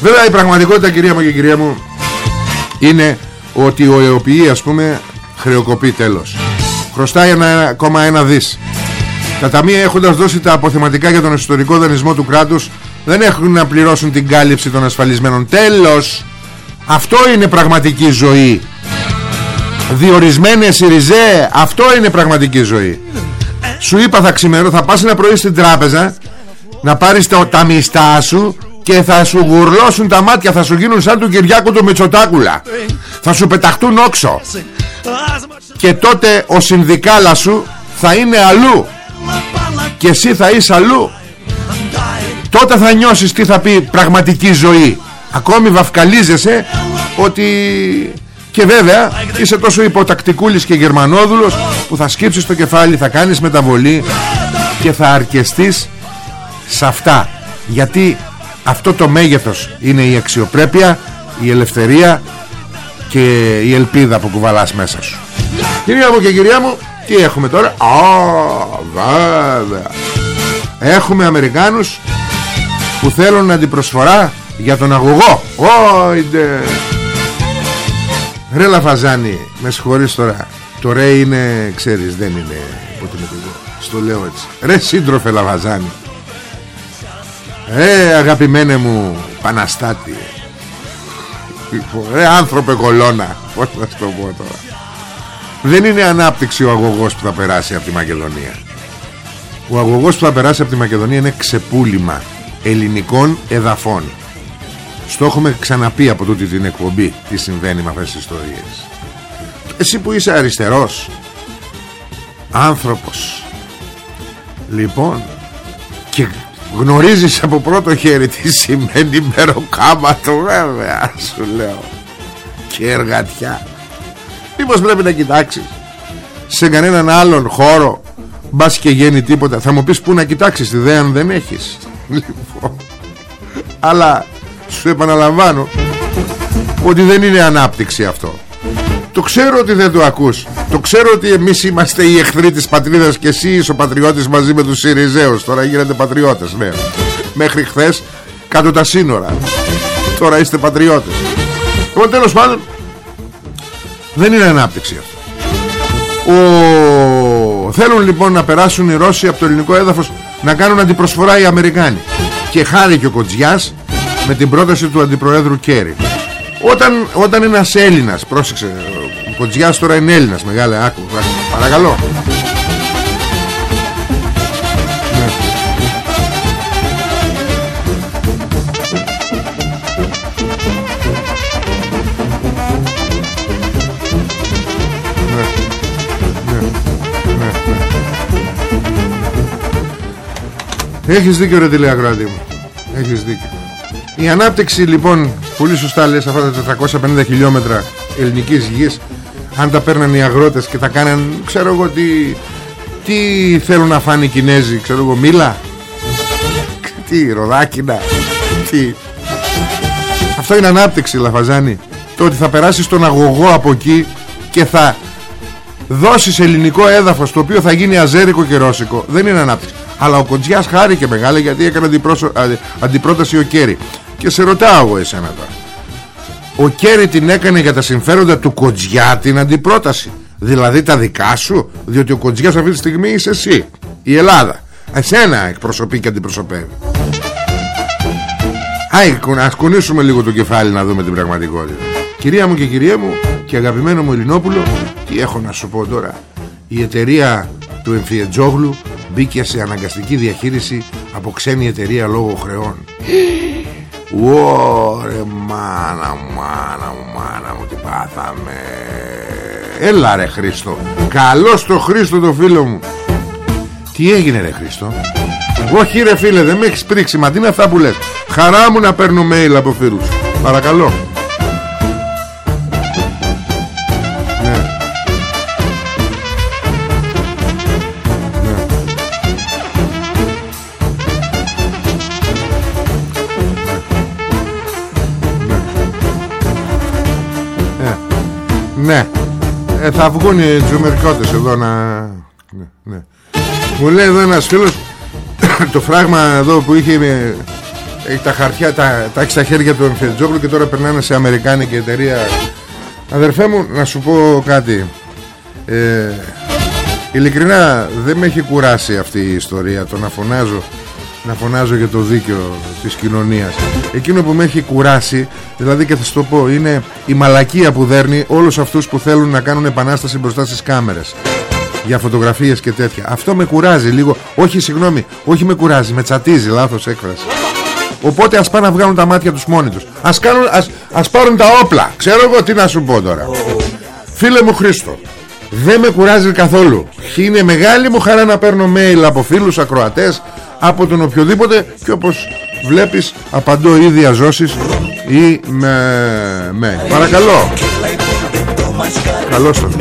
Βέβαια η πραγματικότητα κυρία μου και κυρία μου Είναι ότι ο ΕΟΠΗ ας πούμε Χρεοκοπεί τέλος. Χρωστάει 1,1 δις. Τα ταμεία έχοντας δώσει τα αποθεματικά για τον ιστορικό δανεισμό του κράτους δεν έχουν να πληρώσουν την κάλυψη των ασφαλισμένων. Τέλος αυτό είναι πραγματική ζωή. Διορισμένες ριζέ αυτό είναι πραγματική ζωή. Σου είπα θα ξημερώ θα πας ένα πρωί στην τράπεζα να πάρεις τα, τα μιστά σου και θα σου γουρλώσουν τα μάτια θα σου γίνουν σαν του Κυριάκου του Μητσοτάκουλα. Θα σου πεταχτούν όξο. Και τότε ο συνδικάλας σου θα είναι αλλού. Και εσύ θα είσαι αλλού. Τότε θα νιώσεις τι θα πει πραγματική ζωή. Ακόμη βαφκαλίζεσαι ότι και βέβαια είσαι τόσο υποτακτικούλης και γερμανόδουλος που θα σκύψεις το κεφάλι, θα κάνεις μεταβολή και θα αρκεστείς σε αυτά. Γιατί αυτό το μέγεθος είναι η αξιοπρέπεια η ελευθερία και η ελπίδα που κουβαλάς μέσα σου. Κυρία μου και κυρία μου Τι έχουμε τώρα; Α, βέβαια. Έχουμε Αμερικάνους Που θέλουν αντιπροσφορά Για τον αγωγό. Όιντε Ρε Λαφαζάνη Με συγχωρείς τώρα. Το ρε είναι ξέρεις δεν είναι Στο λέω έτσι. Ρε σύντροφε Λαφαζάνη Ε αγαπημένε μου Παναστάτη. Ρε άνθρωπε κολόνα Πώς να σου το πω τώρα. Δεν είναι ανάπτυξη ο αγωγός που θα περάσει από τη Μακεδονία. Ο αγωγός που θα περάσει από τη Μακεδονία Είναι ξεπούλημα Ελληνικών εδαφών. Στο έχουμε ξαναπεί από τούτη την εκπομπή Τι συμβαίνει με αυτές τις ιστορίες. Εσύ που είσαι αριστερός Άνθρωπος. Λοιπόν Και Γνωρίζεις από πρώτο χέρι τι σημαίνει μεροκάματο βέβαια σου λέω. Και εργατιά. Μήπως πρέπει να κοιτάξεις σε κανέναν άλλον χώρο μπας και γίνει τίποτα. Θα μου πεις που να κοιτάξεις τη αν δεν έχεις. Λοιπόν αλλά σου επαναλαμβάνω ότι δεν είναι ανάπτυξη αυτό το ξέρω ότι δεν το ακούς. Το ξέρω ότι εμείς είμαστε οι εχθροί της πατρίδας Και εσύ είσαι ο πατριώτης μαζί με τους Συριζέους Τώρα γίνετε πατριώτες ναι. Μέχρι χθες κάτω τα σύνορα. Τώρα είστε πατριώτες. Λοιπόν τέλος πάντων Δεν είναι ανάπτυξη αυτό. Ο... Θέλουν λοιπόν να περάσουν οι Ρώσοι από το ελληνικό έδαφος Να κάνουν αντιπροσφορά οι Αμερικάνοι. Και χάρη και ο Κοτζιάς Με την πρόταση του αντιπροέδρου Κέρι όταν, όταν ένας Έλληνας Πρόσεξε Ο Κοντζιάς τώρα είναι Έλληνας Μεγάλε άκου Παρακαλώ. Έχεις δίκιο ρε τηλεακροατή μου. Έχεις δίκιο. Η ανάπτυξη λοιπόν Πολύ σωστά λες αυτά τα 450 χιλιόμετρα ελληνικής γης Αν τα παίρναν οι αγρότες και τα κάναν Ξέρω εγώ τι Τι θέλουν να φάνε οι Κινέζοι Ξέρω εγώ μήλα; Τι ροδάκινα Τι. Αυτό είναι ανάπτυξη Λαφαζάνη. Το ότι θα περάσεις τον αγωγό από εκεί Και θα δώσεις ελληνικό έδαφος Το οποίο θα γίνει αζέρικο και ρώσικο Δεν είναι ανάπτυξη. Αλλά ο Κοντζιάς χάρηκε μεγάλη γιατί έκανε αντιπρόταση ο Κέρι και σε ρωτάω εγώ εσένα τώρα. Ο Κέρι την έκανε για τα συμφέροντα του Κοντζιά την αντιπρόταση. Δηλαδή τα δικά σου Διότι ο Κοντζιάς αυτή τη στιγμή είσαι εσύ Η Ελλάδα. Εσένα εκπροσωπεί και αντιπροσωπεύει. Άι, ας κουνήσουμε λίγο το κεφάλι να δούμε την πραγματικότητα. Κυρία μου και κυρία μου Και αγαπημένο μου Ελληνόπουλο Τι έχω να σου πω τώρα. Η εταιρεία του Εμφιετζόγλου Μπήκε σε αναγκαστική διαχείριση Από ξένη εταιρεία λόγω χρεών Ωρε μάνα μάνα μου μάνα μου τι πάθαμε. Έλα ρε Χρήστο. Καλώς το Χρήστο το φίλο μου. Τι έγινε ρε Χρήστο; Όχι ρε φίλε δεν με έχεις πρίξει Μα τι είναι αυτά που λες; Χαρά μου να παίρνω mail από φίλους. Παρακαλώ Ναι. Ε, Θα βγουν οι τζουμερικότες εδώ να... Ναι, ναι. Μου λέει εδώ ένας φίλος (coughs) Το φράγμα εδώ που είχε Έχει τα χαρτιά τα, τα έχει στα χέρια του Εμφιετζόγλου Και τώρα περνάνε σε αμερικάνικη εταιρεία. Αδερφέ μου να σου πω κάτι. Ε, Ειλικρινά δεν με έχει κουράσει αυτή η ιστορία Το να φωνάζω να φωνάζω για το δίκαιο της κοινωνίας. Εκείνο που με έχει κουράσει δηλαδή και θα σου το πω είναι η μαλακία που δέρνει όλους αυτούς που θέλουν να κάνουν επανάσταση μπροστά στις κάμερες. Για φωτογραφίες και τέτοια. Αυτό με κουράζει λίγο. Όχι συγγνώμη όχι με κουράζει με τσατίζει λάθος έκφραση. Οπότε ας πάνε να βγάλουν τα μάτια τους μόνοι τους. Ας, κάνουν, ας, ας πάρουν τα όπλα. Ξέρω εγώ τι να σου πω τώρα. Φίλε μου Χρήστο δεν με κουράζει καθόλου. Είναι μεγάλη μου χαρά να παίρνω mail από φίλους ακροατές από τον οποιοδήποτε και όπως βλέπεις απαντώ ή διαζώσεις ή με, με. παρακαλώ. Καλώς τον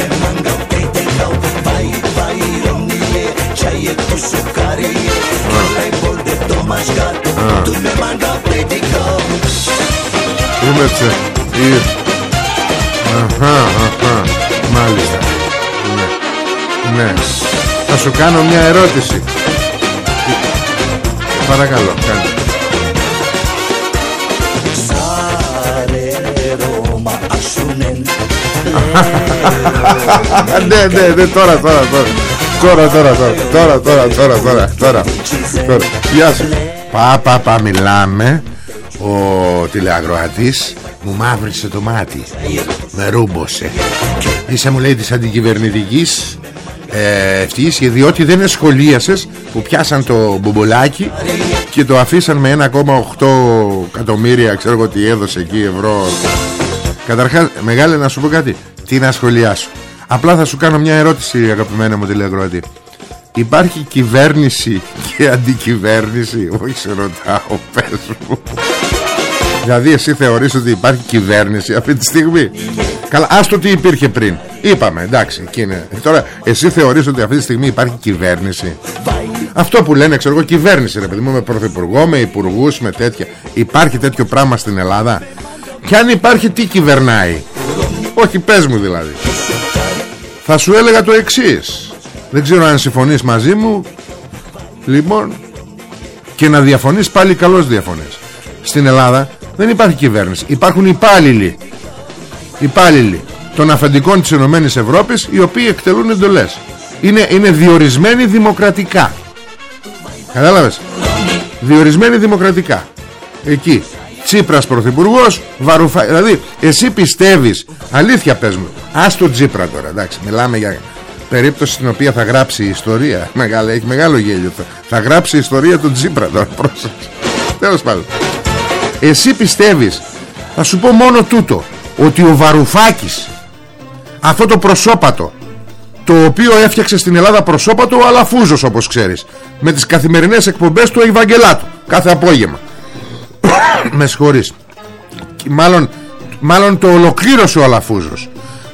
Είμαστε Αχα, αχα. Μάλιστα. Ναι. Ναι. Θα σου κάνω μια ερώτηση Παρακαλώ κάνε ναι, (laughs) ναι, ναι, τώρα, τώρα, τώρα. Τώρα, τώρα, τώρα, τώρα, τώρα, τώρα, τώρα, τώρα, τώρα. Γεια σου. Πα, πα, πα, μιλάμε. Ο τηλεαγροατής μου μαύρισε το μάτι. Με ρούμποσε. Είσαι μου λέει της αντικυβερνητικής ε, ευτυχής διότι δεν εσχολίασες που πιάσαν το μπομπολάκι και το αφήσαν με 1,8 εκατομμύρια ξέρω εγώ τι έδωσε εκεί ευρώ. Καταρχάς μεγάλε να σου πω κάτι Τι να σχολιάσω. Απλά θα σου κάνω μια ερώτηση αγαπημένα μου τηλεακροατή. Υπάρχει κυβέρνηση και αντικυβέρνηση Όχι σε ρωτάω πες μου. Δηλαδή εσύ θεωρείς ότι υπάρχει κυβέρνηση αυτή τη στιγμή; Καλά άστο τι υπήρχε πριν Είπαμε εντάξει εκείνη. Τώρα εσύ θεωρείς ότι αυτή τη στιγμή υπάρχει κυβέρνηση; Αυτό που λένε ξέρω εγώ κυβέρνηση ρε παιδί μου Με πρωθυπουργό, με υπουργούς, με τέτοια. Υπάρχει τέτοιο πράγμα στην Ελλάδα; Και αν υπάρχει τι κυβερνάει; Όχι πες μου δηλαδή. Θα σου έλεγα το εξής. Δεν ξέρω αν συμφωνείς μαζί μου. Λοιπόν Και να διαφωνείς πάλι καλώς διαφωνείς. Στην Ελλάδα δεν υπάρχει κυβέρνηση. Υπάρχουν υπάλληλοι. Υπάλληλοι των αφεντικών της Ενωμένης Ευρώπης Οι οποίοι εκτελούν εντολές. Είναι, είναι διορισμένοι δημοκρατικά. Κατάλαβες; Διορισμένοι δημοκρατικά. Εκεί. Τσίπρας πρωθυπουργός Βαρουφα... Δηλαδή εσύ πιστεύεις Αλήθεια πες μου Ας το Τσίπρα τώρα εντάξει Μιλάμε για περίπτωση στην οποία θα γράψει η ιστορία. Μεγάλο, Έχει μεγάλο γέλιο. Θα γράψει η ιστορία του Τσίπρα τώρα Τέλος πάντων. Εσύ πιστεύεις Θα σου πω μόνο τούτο Ότι ο Βαρουφάκης Αυτό το προσώπατο Το οποίο έφτιαξε στην Ελλάδα προσώπατο Ο Αλαφούζος όπως ξέρεις Με τις καθημερινές εκπομπές του Ευαγγελάτου Κάθε απόγευμα. (coughs) Με συγχωρείς. Μάλλον, μάλλον το ολοκλήρωσε ο Αλαφούζος.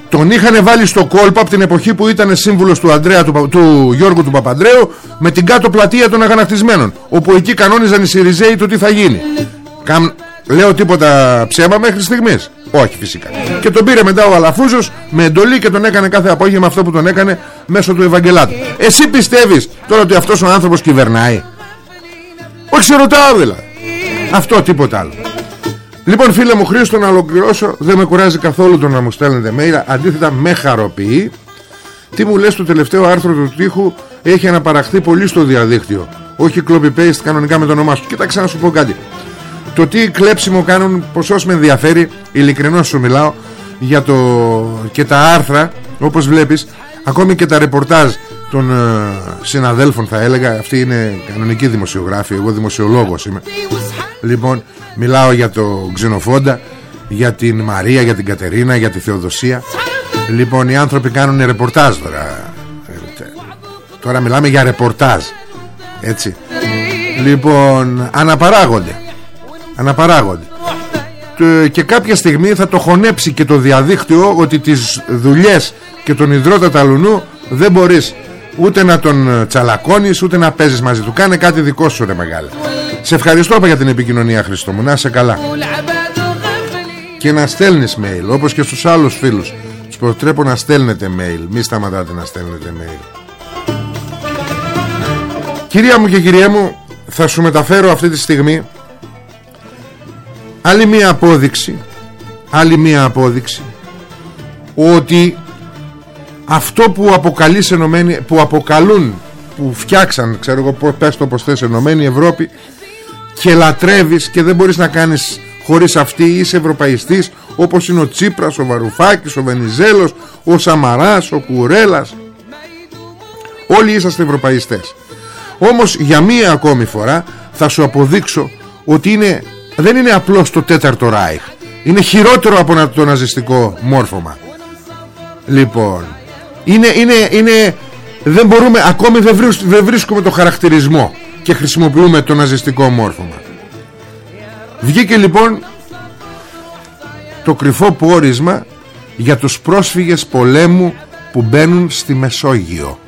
Τον είχαν βάλει στο κόλπο από την εποχή που ήταν σύμβουλος του, Αντρέα, του, του Γιώργου του Παπαντρέου με την κάτω πλατεία των αγανακτισμένων όπου εκεί κανόνιζαν οι Σιριζέοι το τι θα γίνει. Καμ... Λέω τίποτα ψέμα μέχρι στιγμής. Όχι φυσικά. Και τον πήρε μετά ο Αλαφούζος Με εντολή και τον έκανε κάθε απόγευμα αυτό που τον έκανε Μέσω του Ευαγγελάτου. Εσύ πιστεύεις τώρα ότι αυτός ο άνθρωπος κυβερνάει; Όχι σε ρωτάω δηλαδή. Αυτό τίποτα άλλο. Λοιπόν φίλε μου Χρήστο να ολοκληρώσω. Δεν με κουράζει καθόλου το να μου στέλνετε mail. Αντίθετα με χαροποιεί. Τι μου λες το τελευταίο άρθρο του τείχου Έχει αναπαραχθεί πολύ στο διαδίκτυο. Όχι copy paste κανονικά με το όνομά σου. Κοίταξε να σου πω κάτι το τι κλέψιμο κάνουν ποσός με ενδιαφέρει Ειλικρινώς σου μιλάω Για το και τα άρθρα Όπως βλέπεις Ακόμη και τα ρεπορτάζ των ε, συναδέλφων θα έλεγα Αυτή είναι κανονική δημοσιογράφη Εγώ δημοσιολόγος είμαι. Λοιπόν μιλάω για το Ξενοφόντα Για την Μαρία, για την Κατερίνα Για τη Θεοδοσία. Λοιπόν οι άνθρωποι κάνουν ρεπορτάζ τώρα Τώρα μιλάμε για ρεπορτάζ Έτσι. Λοιπόν αναπαράγονται αναπαράγονται. Και κάποια στιγμή θα το χωνέψει και το διαδίκτυο ότι τις δουλειές και τον υδρότα ταλουνού δεν μπορείς ούτε να τον τσαλακώνεις ούτε να παίζεις μαζί του. Κάνε κάτι δικό σου ρε μεγάλε. Σε ευχαριστώ για την επικοινωνία Χριστό μου. Να είσαι καλά. Και να στέλνεις mail όπως και στους άλλους φίλους. Τους προτρέπω να στέλνετε mail. Μη σταματάτε να στέλνετε mail. Κυρία μου και κυρία μου θα σου μεταφέρω αυτή τη στιγμή άλλη μία απόδειξη άλλη μία απόδειξη ότι αυτό που αποκαλείς ενωμένη, που αποκαλούν που φτιάξαν ξέρω εγώ πες το πως θες ενωμένη Ευρώπη και λατρεύεις και δεν μπορείς να κάνεις χωρίς αυτή είσαι ευρωπαϊστής όπως είναι ο Τσίπρας, ο Βαρουφάκης, ο Βενιζέλος ο Σαμαράς, ο Κουρέλας. Όλοι είσαστε ευρωπαϊστές. Όμως για μία ακόμη φορά θα σου αποδείξω ότι είναι, δεν είναι απλώς το τέταρτο Ράιχ είναι χειρότερο από το ναζιστικό μόρφωμα. Λοιπόν είναι, είναι, είναι δεν μπορούμε ακόμη δεν βρίσκουμε το χαρακτηρισμό και χρησιμοποιούμε το ναζιστικό μόρφωμα. Βγήκε λοιπόν το κρυφό πόρισμα για τους πρόσφυγες πολέμου που μπαίνουν στη Μεσόγειο.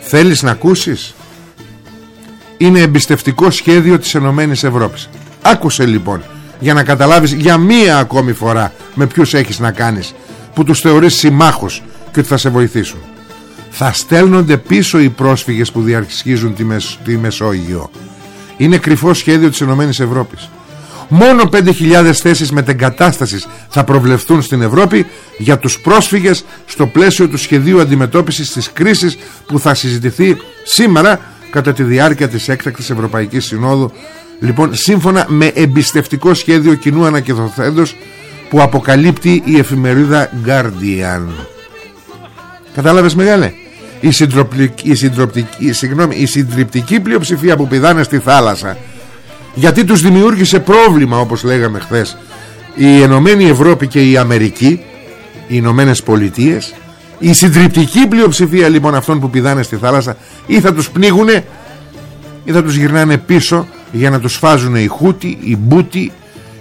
Θέλεις να ακούσεις; Είναι εμπιστευτικό σχέδιο της Ενωμένης Ευρώπης άκουσε λοιπόν για να καταλάβεις για μία ακόμη φορά με ποιους έχεις να κάνεις που τους θεωρείς συμμάχους και ότι θα σε βοηθήσουν. Θα στέλνονται πίσω οι πρόσφυγες που διαρχίζουν τη, τη Μεσόγειο. Είναι κρυφό σχέδιο της Ενωμένης Ευρώπης. Μόνο 5.000 θέσεις μετεγκατάστασης θα προβλεφθούν στην Ευρώπη για τους πρόσφυγες στο πλαίσιο του σχεδίου αντιμετώπισης της κρίσης που θα συζητηθεί σήμερα κατά τη διάρκεια της έκτακτης Ευρωπαϊκής Συνόδου λοιπόν σύμφωνα με εμπιστευτικό σχέδιο κοινού ανακαιδοθέντος που αποκαλύπτει η εφημερίδα Guardian κατάλαβες μεγάλε η, η, συντριπτική, συγγνώμη, η συντριπτική πλειοψηφία που πηδάνε στη θάλασσα γιατί τους δημιούργησε πρόβλημα όπως λέγαμε χθες η Ενωμένη Ευρώπη και η Αμερική οι Ηνωμένες Πολιτείες. η συντριπτική πλειοψηφία λοιπόν αυτών που πηδάνε στη θάλασσα ή θα τους πνίγουνε ή θα τους γυρνάνε πίσω για να τους φάζουν οι Χούτι, οι Μπούτι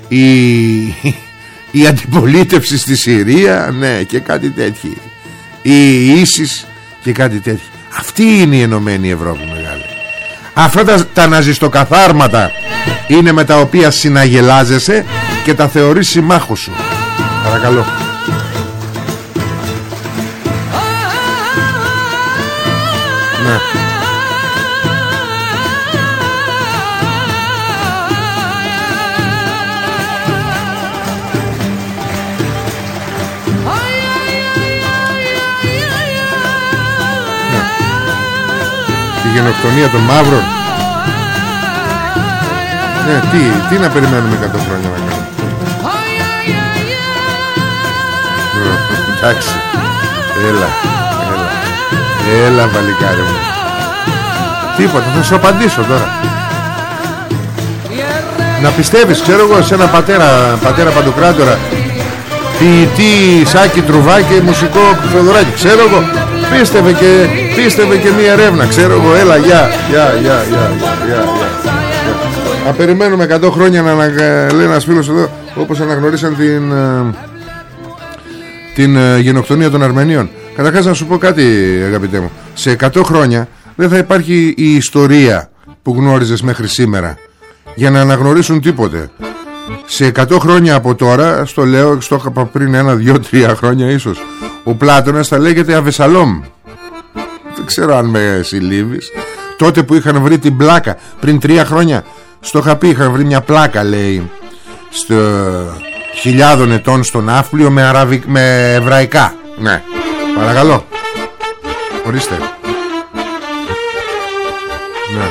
η, η αντιπολίτευση στη Συρία ναι και κάτι τέτοιο η Ίσης και κάτι τέτοιο αυτή είναι η Ενωμένη Ευρώπη μεγάλη αυτά τα, τα ναζιστοκαθάρματα είναι με τα οποία συναγελάζεσαι και τα θεωρείς συμμάχους σου. Παρακαλώ. Ναι γενοκτονία των μαύρων. Ναι, τι, τι να περιμένουμε 100 χρόνια να κάνουμε. Εντάξει. Έλα Έλα. Έλα βαλικάρι μου. Τίποτα θα σου απαντήσω τώρα. Να πιστεύεις ξέρω εγώ σε ένα πατέρα Πατέρα παντοκράτορα Ποιητή Σάκη Τρουβάκη Μουσικό Φεδωράκη Ξέρω εγώ. Πίστευε και, πίστευε και μία ερεύνα Ξέρω εγώ. Έλα γεια Γεια γεια γεια γεια Να περιμένουμε 100 χρόνια να λέει ένας φίλος εδώ Όπως αναγνωρίσαν την ε, Την ε, γενοκτονία των Αρμενίων. Καταρχάς να σου πω κάτι αγαπητέ μου. Σε 100 χρόνια δεν θα υπάρχει η ιστορία Που γνώριζες μέχρι σήμερα Για να αναγνωρίσουν τίποτε. Σε 100 χρόνια από τώρα Στο λέω, στο είχα πριν ένα, δυο, τρία χρόνια ίσως Ο Πλάτωνας θα λέγεται Αβεσαλόμ Δεν ξέρω αν με συλλήβεις. Τότε που είχαν βρει την πλάκα Πριν τρία χρόνια Στο είχα πει είχαν βρει μια πλάκα λέει Στο χιλιάδων ετών στον Ναύπλιο με, αραβι... με εβραϊκά. Ναι. Παρακαλώ. Ορίστε. Ναι.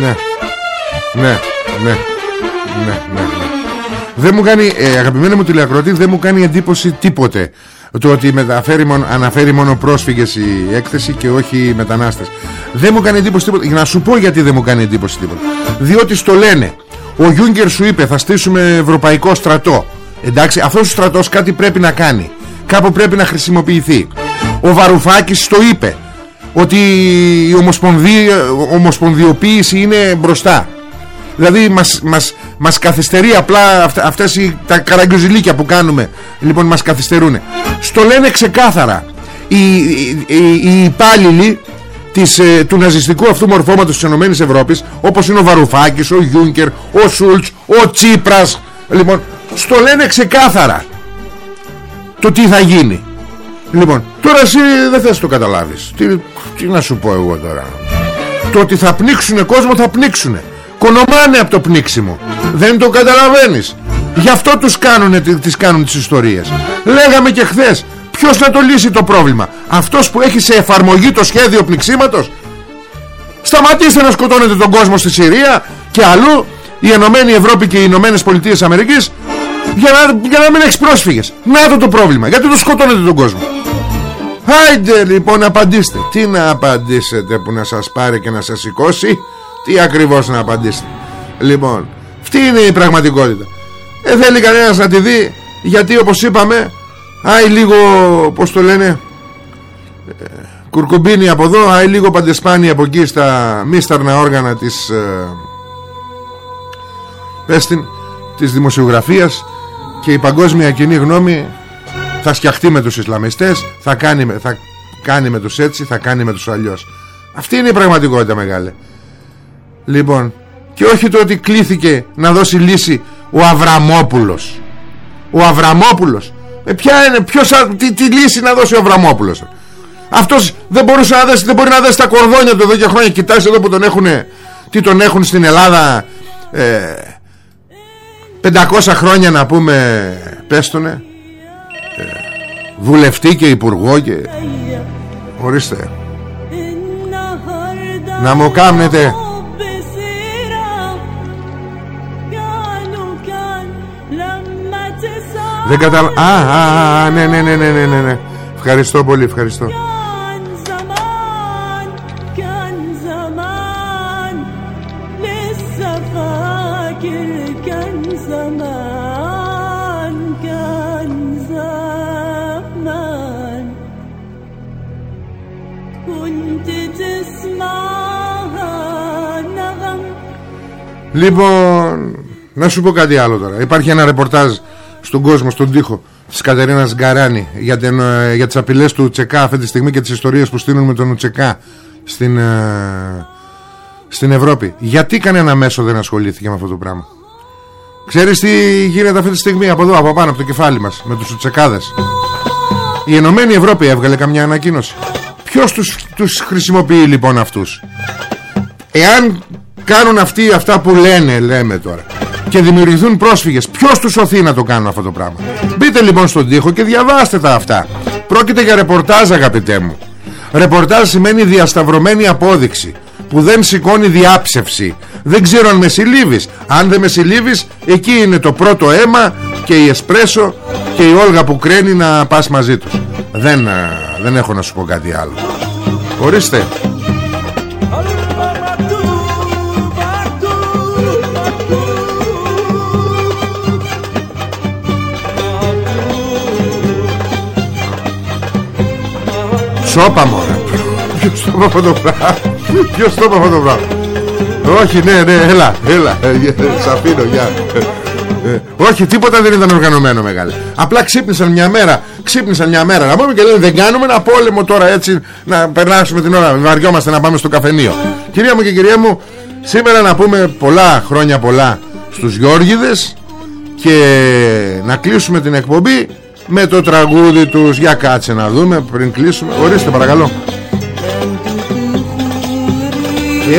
Ναι. Ναι, ναι, ναι, ναι, ναι. Δεν μου κάνει, ε, αγαπημένη μου τηλεακροτή, δεν μου κάνει εντύπωση τίποτε το ότι μεταφέρει, αναφέρει μόνο πρόσφυγες η έκθεση και όχι μετανάστες. Δεν μου κάνει εντύπωση τίποτα. Για να σου πω γιατί δεν μου κάνει εντύπωση τίποτα. Διότι στο λένε. Ο Γιούγκερ σου είπε θα στήσουμε ευρωπαϊκό στρατό. Εντάξει, αυτός ο στρατός κάτι πρέπει να κάνει. Κάπου πρέπει να χρησιμοποιηθεί. Ο Βαρουφάκης το είπε. Ότι η ομοσπονδιοποίηση είναι μπροστά. Δηλαδή μας, μας, μας καθυστερεί απλά αυτα, αυτές οι, τα καραγκιουζιλίκια που κάνουμε. Λοιπόν μας καθυστερούν Στο λένε ξεκάθαρα Οι, οι, οι υπάλληλοι της, ε, του ναζιστικού αυτού μορφώματος της Ενωμένης Ευρώπης Όπως είναι ο Βαρουφάκης, ο Γιούνκερ, ο Σούλτς, ο Τσίπρας Λοιπόν στο λένε ξεκάθαρα Το τι θα γίνει. Λοιπόν τώρα εσύ δεν θες το καταλάβεις. Τι, τι να σου πω εγώ τώρα. Το ότι θα πνίξουνε κόσμο θα πνίξουνε Κονομάνε από το πνίξιμο. Δεν το καταλαβαίνεις. Γι' αυτό τους κάνουν, τις κάνουν τις ιστορίες. Λέγαμε και χθες Ποιος θα το λύσει το πρόβλημα. Αυτός που έχει σε εφαρμογή το σχέδιο πνιξίματος. Σταματήστε να σκοτώνετε τον κόσμο στη Συρία Και αλλού η Ενωμένη Ευρώπη και οι Ηνωμένες Πολιτείες Αμερικής για να, για να μην έχεις πρόσφυγες. Να το το πρόβλημα Γιατί το σκοτώνετε τον κόσμο. Άιντε λοιπόν απαντήστε. Τι να απαντήσετε που να σας πάρει και να σας σηκώσει; Τι ακριβώς να απαντήσετε. Λοιπόν Αυτή είναι η πραγματικότητα. Δεν θέλει κανένας να τη δει Γιατί όπως είπαμε Άι λίγο πως το λένε ε, Κουρκουμπίνι από εδώ Άι λίγο παντεσπάνι από εκεί Στα μίσταρνα όργανα της ε, Πέστην Της δημοσιογραφίας Και η παγκόσμια κοινή γνώμη θα σκιαχτεί με τους Ισλαμιστές θα κάνει, θα κάνει με τους έτσι θα κάνει με τους αλλιώς. Αυτή είναι η πραγματικότητα μεγάλη λοιπόν και όχι το ότι κλήθηκε να δώσει λύση ο Αβραμόπουλος. Ο Αβραμόπουλος. Ε, ποια είναι, ποιος, τι, τι λύση να δώσει ο Αβραμόπουλος; Αυτός δεν μπορούσε να δέσει δεν μπορεί να δέσει τα κορδόνια του εδώ και χρόνια. Κοιτάς εδώ που τον έχουν τι τον έχουν στην Ελλάδα ε, 500 χρόνια να πούμε πέστονε βουλευτή και υπουργό και ορίστε. Να μου κάμνετε δεν καταλαβαίνω α, α, α, ναι, ναι, ναι, ναι, ναι, ναι. Ευχαριστώ πολύ, ευχαριστώ Λοιπόν, να σου πω κάτι άλλο τώρα. Υπάρχει ένα ρεπορτάζ στον κόσμο, στον τοίχο της Κατερίνας Γκαράνη για, την, ε, για τις απειλές του Τσεκά αυτή τη στιγμή και τις ιστορίες που στείλουν με τον Τσεκά στην, ε, στην Ευρώπη. Γιατί κανένα μέσο δεν ασχολήθηκε με αυτό το πράγμα; Ξέρεις τι γίνεται αυτή τη στιγμή από εδώ, από πάνω από το κεφάλι μας, με τους Τσεκάδες; Η Ενωμένη Ευρώπη έβγαλε καμιά ανακοίνωση. Ποιος τους τους χρησιμοποιεί λοιπόν αυτούς; Εάν κάνουν αυτοί αυτά που λένε λέμε τώρα και δημιουργηθούν πρόσφυγες. Ποιος τους σωθεί να το κάνουν αυτό το πράγμα; Μπείτε λοιπόν στον τοίχο και διαβάστε τα αυτά. Πρόκειται για ρεπορτάζ αγαπητέ μου. Ρεπορτάζ σημαίνει διασταυρωμένη απόδειξη που δεν σηκώνει διάψευση. Δεν ξέρω αν με συλλήβεις. Αν δεν με συλλήβεις εκεί είναι το πρώτο αίμα και η Εσπρέσο και η Όλγα που κραίνει να πας μαζί τους. Δεν, δεν έχω να σου πω κάτι άλλο. Ορίστε Σώπα μωρέ. Ποιος το είπε αυτό το πράγμα; Ποιος το είπε αυτό το πράγμα; Όχι ναι ναι έλα έλα. Ε, ε, Σ' αφήνω γεια. Ε, όχι τίποτα δεν ήταν οργανωμένο μεγάλο Απλά ξύπνησαν μια μέρα Ξύπνησαν μια μέρα να πούμε και λένε δεν κάνουμε ένα πόλεμο τώρα έτσι Να περάσουμε την ώρα Βαριόμαστε να πάμε στο καφενείο Κυρία μου και κυρία μου Σήμερα να πούμε πολλά χρόνια πολλά Στους Γιώργιδες Και να κλείσουμε την εκπομπή με το τραγούδι τους. Για κάτσε να δούμε πριν κλείσουμε. Ορίστε παρακαλώ.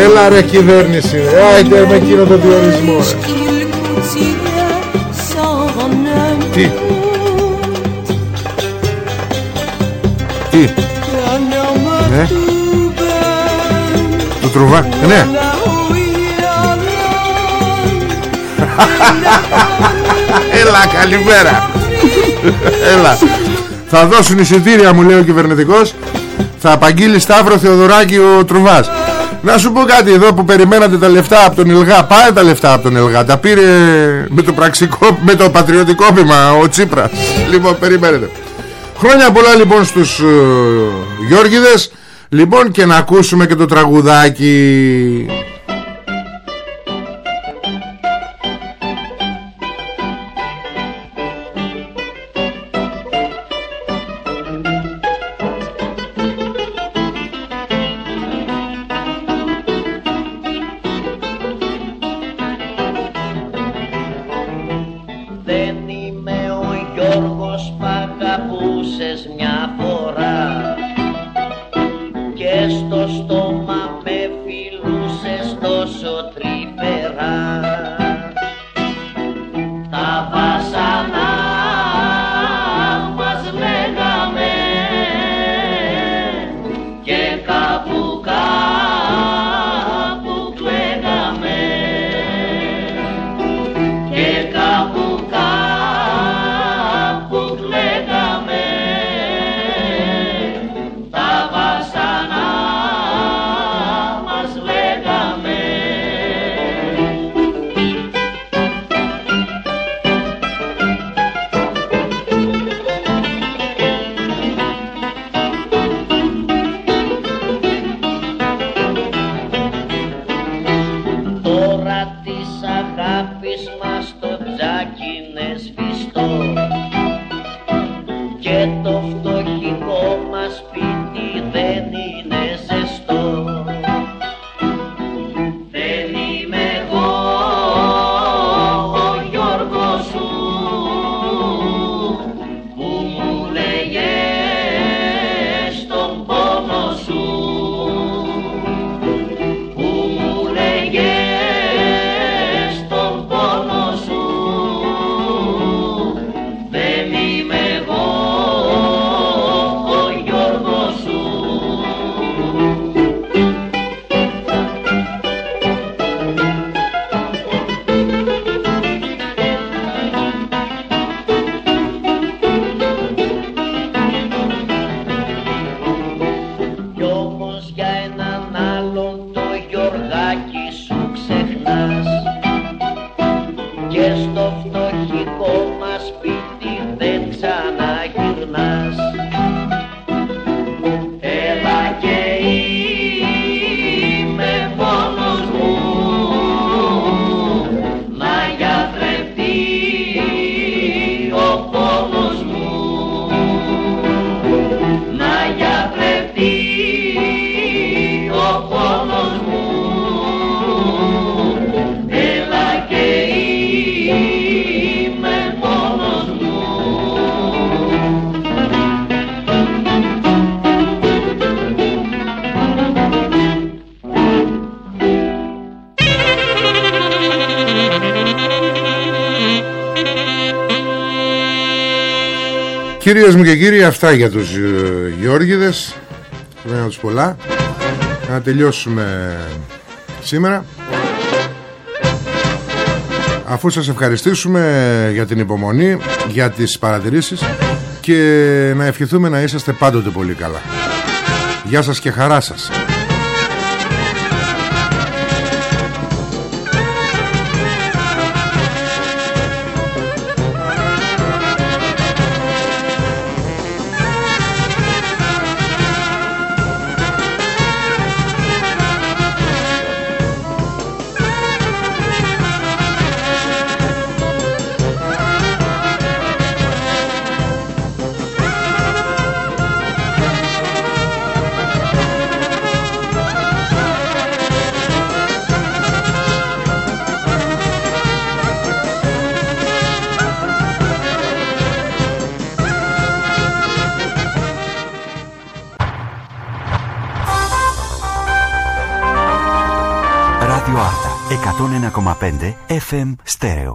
Έλα ρε κυβέρνηση Άιτε με εκείνο το διορισμό ρε. Τι; Τι; Ναι Το τρουβά; Ναι. (laughs) Έλα καλημέρα Έλα. Θα δώσουν εισιτήρια μου λέει ο κυβερνητικός. Θα απαγγείλει Σταύρο Θεοδωράκη ο Τρουβάς. Να σου πω κάτι εδώ που περιμένατε τα λεφτά από τον Ελγά Πάνε τα λεφτά από τον Ελγά. Τα πήρε με το, πραξικό, με το πατριωτικό πείμα ο Τσίπρας. Λοιπόν περιμένετε. Χρόνια πολλά λοιπόν στους uh, Γιώργιδες. Λοιπόν και να ακούσουμε και το τραγουδάκι Κυρίες μου και κύριοι αυτά για τους ε, Γιώργιδες να τους πολλά. Να τελειώσουμε σήμερα. Αφού σας ευχαριστήσουμε για την υπομονή Για τις παρατηρήσεις Και να ευχηθούμε να είσαστε πάντοτε πολύ καλά. Γεια σας και χαρά σας FM Stereo.